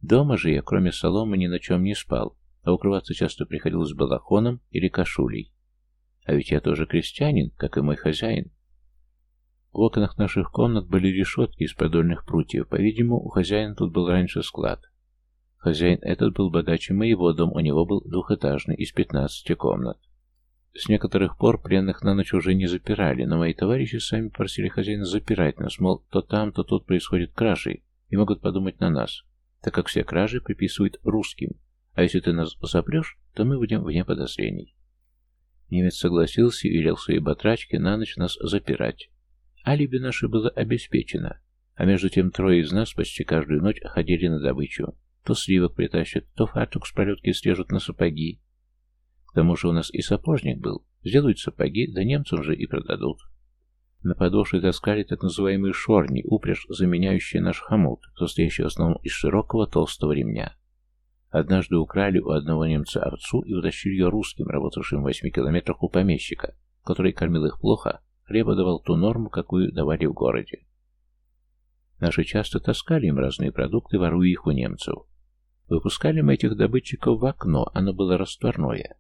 Дома же я, кроме соломы, ни на чем не спал, а укрываться часто приходилось балахоном или кашулей. А ведь я тоже крестьянин, как и мой хозяин. В окнах наших комнат были решетки из продольных прутьев. По-видимому, у хозяина тут был раньше склад. Хозяин этот был богаче моего, дом у него был двухэтажный, из пятнадцати комнат. С некоторых пор пленных на ночь уже не запирали, но мои товарищи сами просили хозяина запирать нас, мол, то там, то тут происходят кражи, и могут подумать на нас, так как все кражи приписывают русским, а если ты нас запрешь, то мы будем вне подозрений. Немец согласился и велел своей батрачке на ночь нас запирать. Алиби наше было обеспечено, а между тем трое из нас почти каждую ночь ходили на добычу. То сливок притащат, то фартук с пролетки срежут на сапоги, к тому же у нас и сапожник был. Сделают сапоги, да немцам же и продадут. На подошве таскали так называемые шорни, упряжь, заменяющие наш хомут, состоящий в основном из широкого толстого ремня. Однажды украли у одного немца овцу и утащили ее русским, работавшим в восьми километрах у помещика, который кормил их плохо, хлеба давал ту норму, какую давали в городе. Наши часто таскали им разные продукты, воруя их у немцев. Выпускали мы этих добытчиков в окно, оно было растворное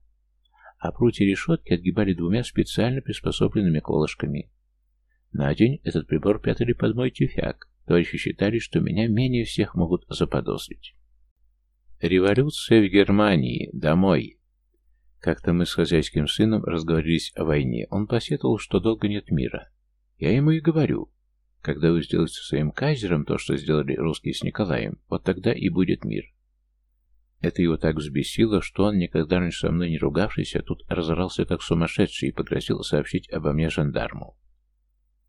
а прутья решетки отгибали двумя специально приспособленными колышками. На день этот прибор прятали под мой тюфяк. Товарищи считали, что меня менее всех могут заподозрить. Революция в Германии. Домой. Как-то мы с хозяйским сыном разговорились о войне. Он посетовал, что долго нет мира. Я ему и говорю, когда вы сделаете своим кайзером то, что сделали русские с Николаем, вот тогда и будет мир. Это его так взбесило, что он, никогда раньше со мной не ругавшийся, тут разорался как сумасшедший и погрозил сообщить обо мне жандарму.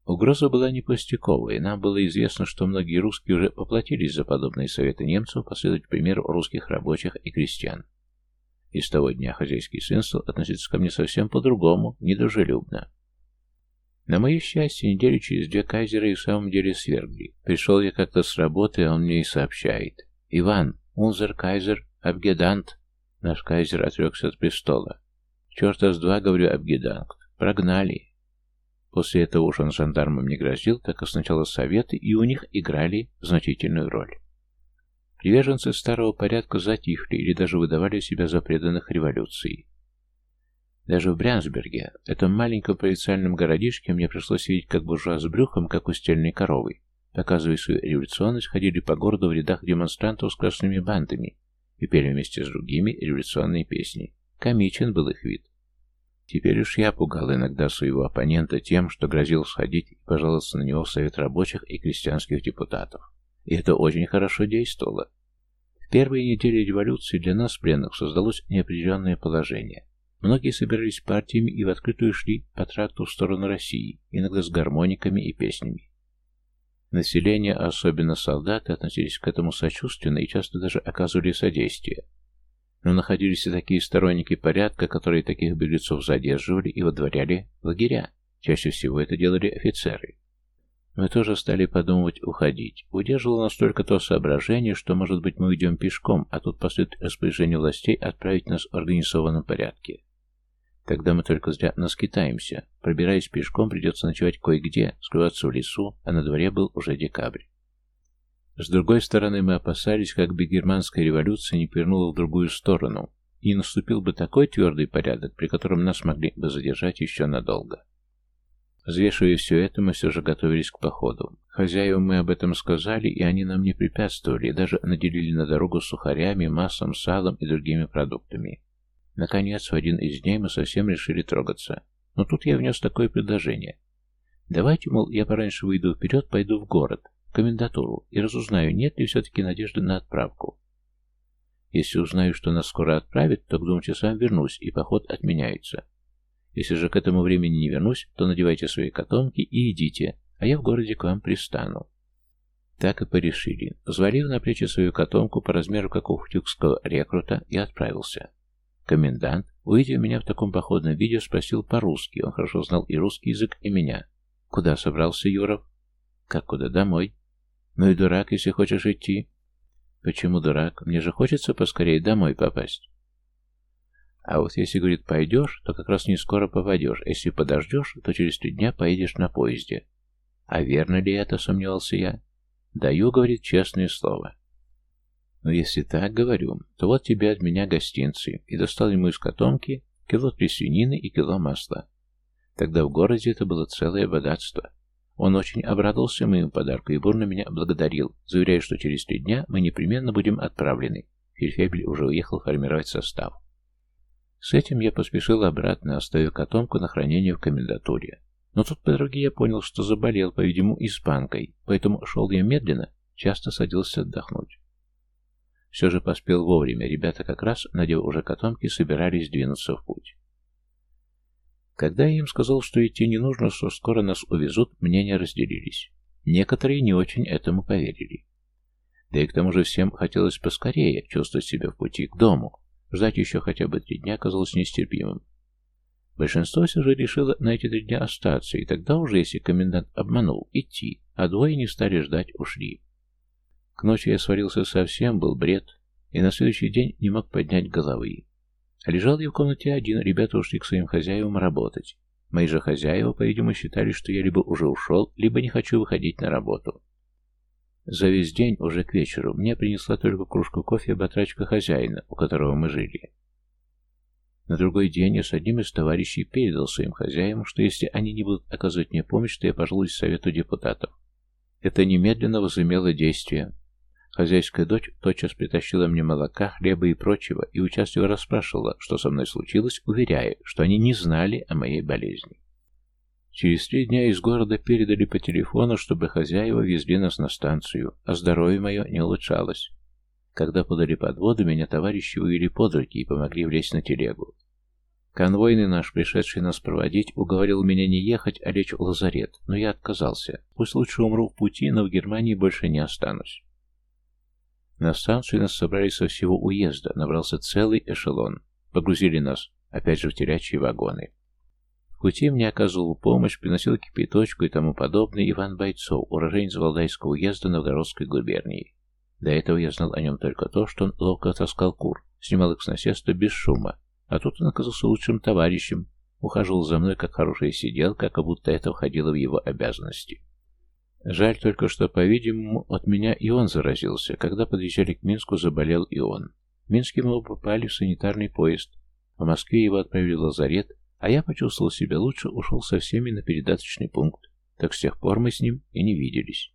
Угроза была не пустяковая, нам было известно, что многие русские уже поплатились за подобные советы немцев последовать примеру русских рабочих и крестьян. И с того дня хозяйский сын стал относиться ко мне совсем по-другому, недружелюбно. На мое счастье, недели через две кайзера и в самом деле свергли. Пришел я как-то с работы, а он мне и сообщает. «Иван, унзер кайзер Абгедант. Наш кайзер отрекся от престола. Черта с два, говорю, Абгедант. Прогнали. После этого уж он жандармам не грозил, так как сначала советы, и у них играли значительную роль. Приверженцы старого порядка затихли или даже выдавали себя за преданных революции. Даже в Брянсберге, этом маленьком провинциальном городишке, мне пришлось видеть как буржуа с брюхом, как у стельной коровы, показывая свою революционность, ходили по городу в рядах демонстрантов с красными бандами и пели вместе с другими революционные песни. Комичен был их вид. Теперь уж я пугал иногда своего оппонента тем, что грозил сходить и пожаловаться на него в Совет рабочих и крестьянских депутатов. И это очень хорошо действовало. В первые недели революции для нас, пленных, создалось неопределенное положение. Многие собирались партиями и в открытую шли по тракту в сторону России, иногда с гармониками и песнями. Население, особенно солдаты, относились к этому сочувственно и часто даже оказывали содействие. Но находились и такие сторонники порядка, которые таких беглецов задерживали и водворяли в лагеря. Чаще всего это делали офицеры. Мы тоже стали подумывать уходить. Удерживало нас только то соображение, что, может быть, мы уйдем пешком, а тут последует распоряжение властей отправить нас в организованном порядке. Тогда мы только зря наскитаемся. Пробираясь пешком, придется ночевать кое-где, скрываться в лесу, а на дворе был уже декабрь. С другой стороны, мы опасались, как бы германская революция не повернула в другую сторону, и не наступил бы такой твердый порядок, при котором нас могли бы задержать еще надолго. Взвешивая все это, мы все же готовились к походу. Хозяевам мы об этом сказали, и они нам не препятствовали, даже наделили на дорогу сухарями, маслом, салом и другими продуктами. Наконец, в один из дней мы совсем решили трогаться. Но тут я внес такое предложение. Давайте, мол, я пораньше выйду вперед, пойду в город комендатуру и разузнаю, нет ли все-таки надежды на отправку. Если узнаю, что нас скоро отправят, то к двум часам вернусь, и поход отменяется. Если же к этому времени не вернусь, то надевайте свои котомки и идите, а я в городе к вам пристану. Так и порешили. Взвалив на плечи свою котомку по размеру как у фтюкского рекрута, я отправился. Комендант, увидев меня в таком походном виде, спросил по-русски. Он хорошо знал и русский язык, и меня. «Куда собрался Юров?» «Как куда? Домой?» Ну и дурак, если хочешь идти. Почему дурак? Мне же хочется поскорее домой попасть. А вот если, говорит, пойдешь, то как раз не скоро попадешь. Если подождешь, то через три дня поедешь на поезде. А верно ли это, сомневался я? Даю, говорит, честное слово. Но если так говорю, то вот тебе от меня гостинцы. И достал ему из котомки кило три свинины и кило масла. Тогда в городе это было целое богатство. Он очень обрадовался моему подарку и бурно меня благодарил, заверяя, что через три дня мы непременно будем отправлены. Фельдфебель уже уехал формировать состав. С этим я поспешил обратно, оставив котомку на хранение в комендатуре. Но тут по дороге я понял, что заболел, по-видимому, испанкой, поэтому шел я медленно, часто садился отдохнуть. Все же поспел вовремя, ребята как раз, надев уже котомки, собирались двинуться в путь. Когда я им сказал, что идти не нужно, что скоро нас увезут, мнения разделились. Некоторые не очень этому поверили. Да и к тому же всем хотелось поскорее чувствовать себя в пути к дому. Ждать еще хотя бы три дня казалось нестерпимым. Большинство все же решило на эти три дня остаться, и тогда уже, если комендант обманул, идти, а двое не стали ждать, ушли. К ночи я сварился совсем, был бред, и на следующий день не мог поднять головы. Лежал я в комнате один, ребята ушли к своим хозяевам работать. Мои же хозяева, по-видимому, считали, что я либо уже ушел, либо не хочу выходить на работу. За весь день, уже к вечеру, мне принесла только кружку кофе батрачка хозяина, у которого мы жили. На другой день я с одним из товарищей передал своим хозяевам, что если они не будут оказывать мне помощь, то я пожалуюсь совету депутатов. Это немедленно возымело действие. Хозяйская дочь тотчас притащила мне молока, хлеба и прочего, и участливо расспрашивала, что со мной случилось, уверяя, что они не знали о моей болезни. Через три дня из города передали по телефону, чтобы хозяева везли нас на станцию, а здоровье мое не улучшалось. Когда подали подводу, меня товарищи увели под руки и помогли влезть на телегу. Конвойный наш, пришедший нас проводить, уговорил меня не ехать, а лечь в лазарет, но я отказался. Пусть лучше умру в пути, но в Германии больше не останусь. На станцию нас собрали со всего уезда, набрался целый эшелон. Погрузили нас, опять же, в терячие вагоны. В пути мне оказывал помощь, приносил кипяточку и тому подобное Иван Бойцов, уроженец Валдайского уезда Новгородской губернии. До этого я знал о нем только то, что он ловко таскал кур, снимал их с насеста без шума, а тут он оказался лучшим товарищем, ухаживал за мной как хорошая сиделка, как будто это входило в его обязанности. Жаль только, что, по-видимому, от меня и он заразился. Когда подъезжали к Минску, заболел и он. В Минске мы попали в санитарный поезд. В Москве его отправили в лазарет, а я почувствовал себя лучше, ушел со всеми на передаточный пункт. Так с тех пор мы с ним и не виделись.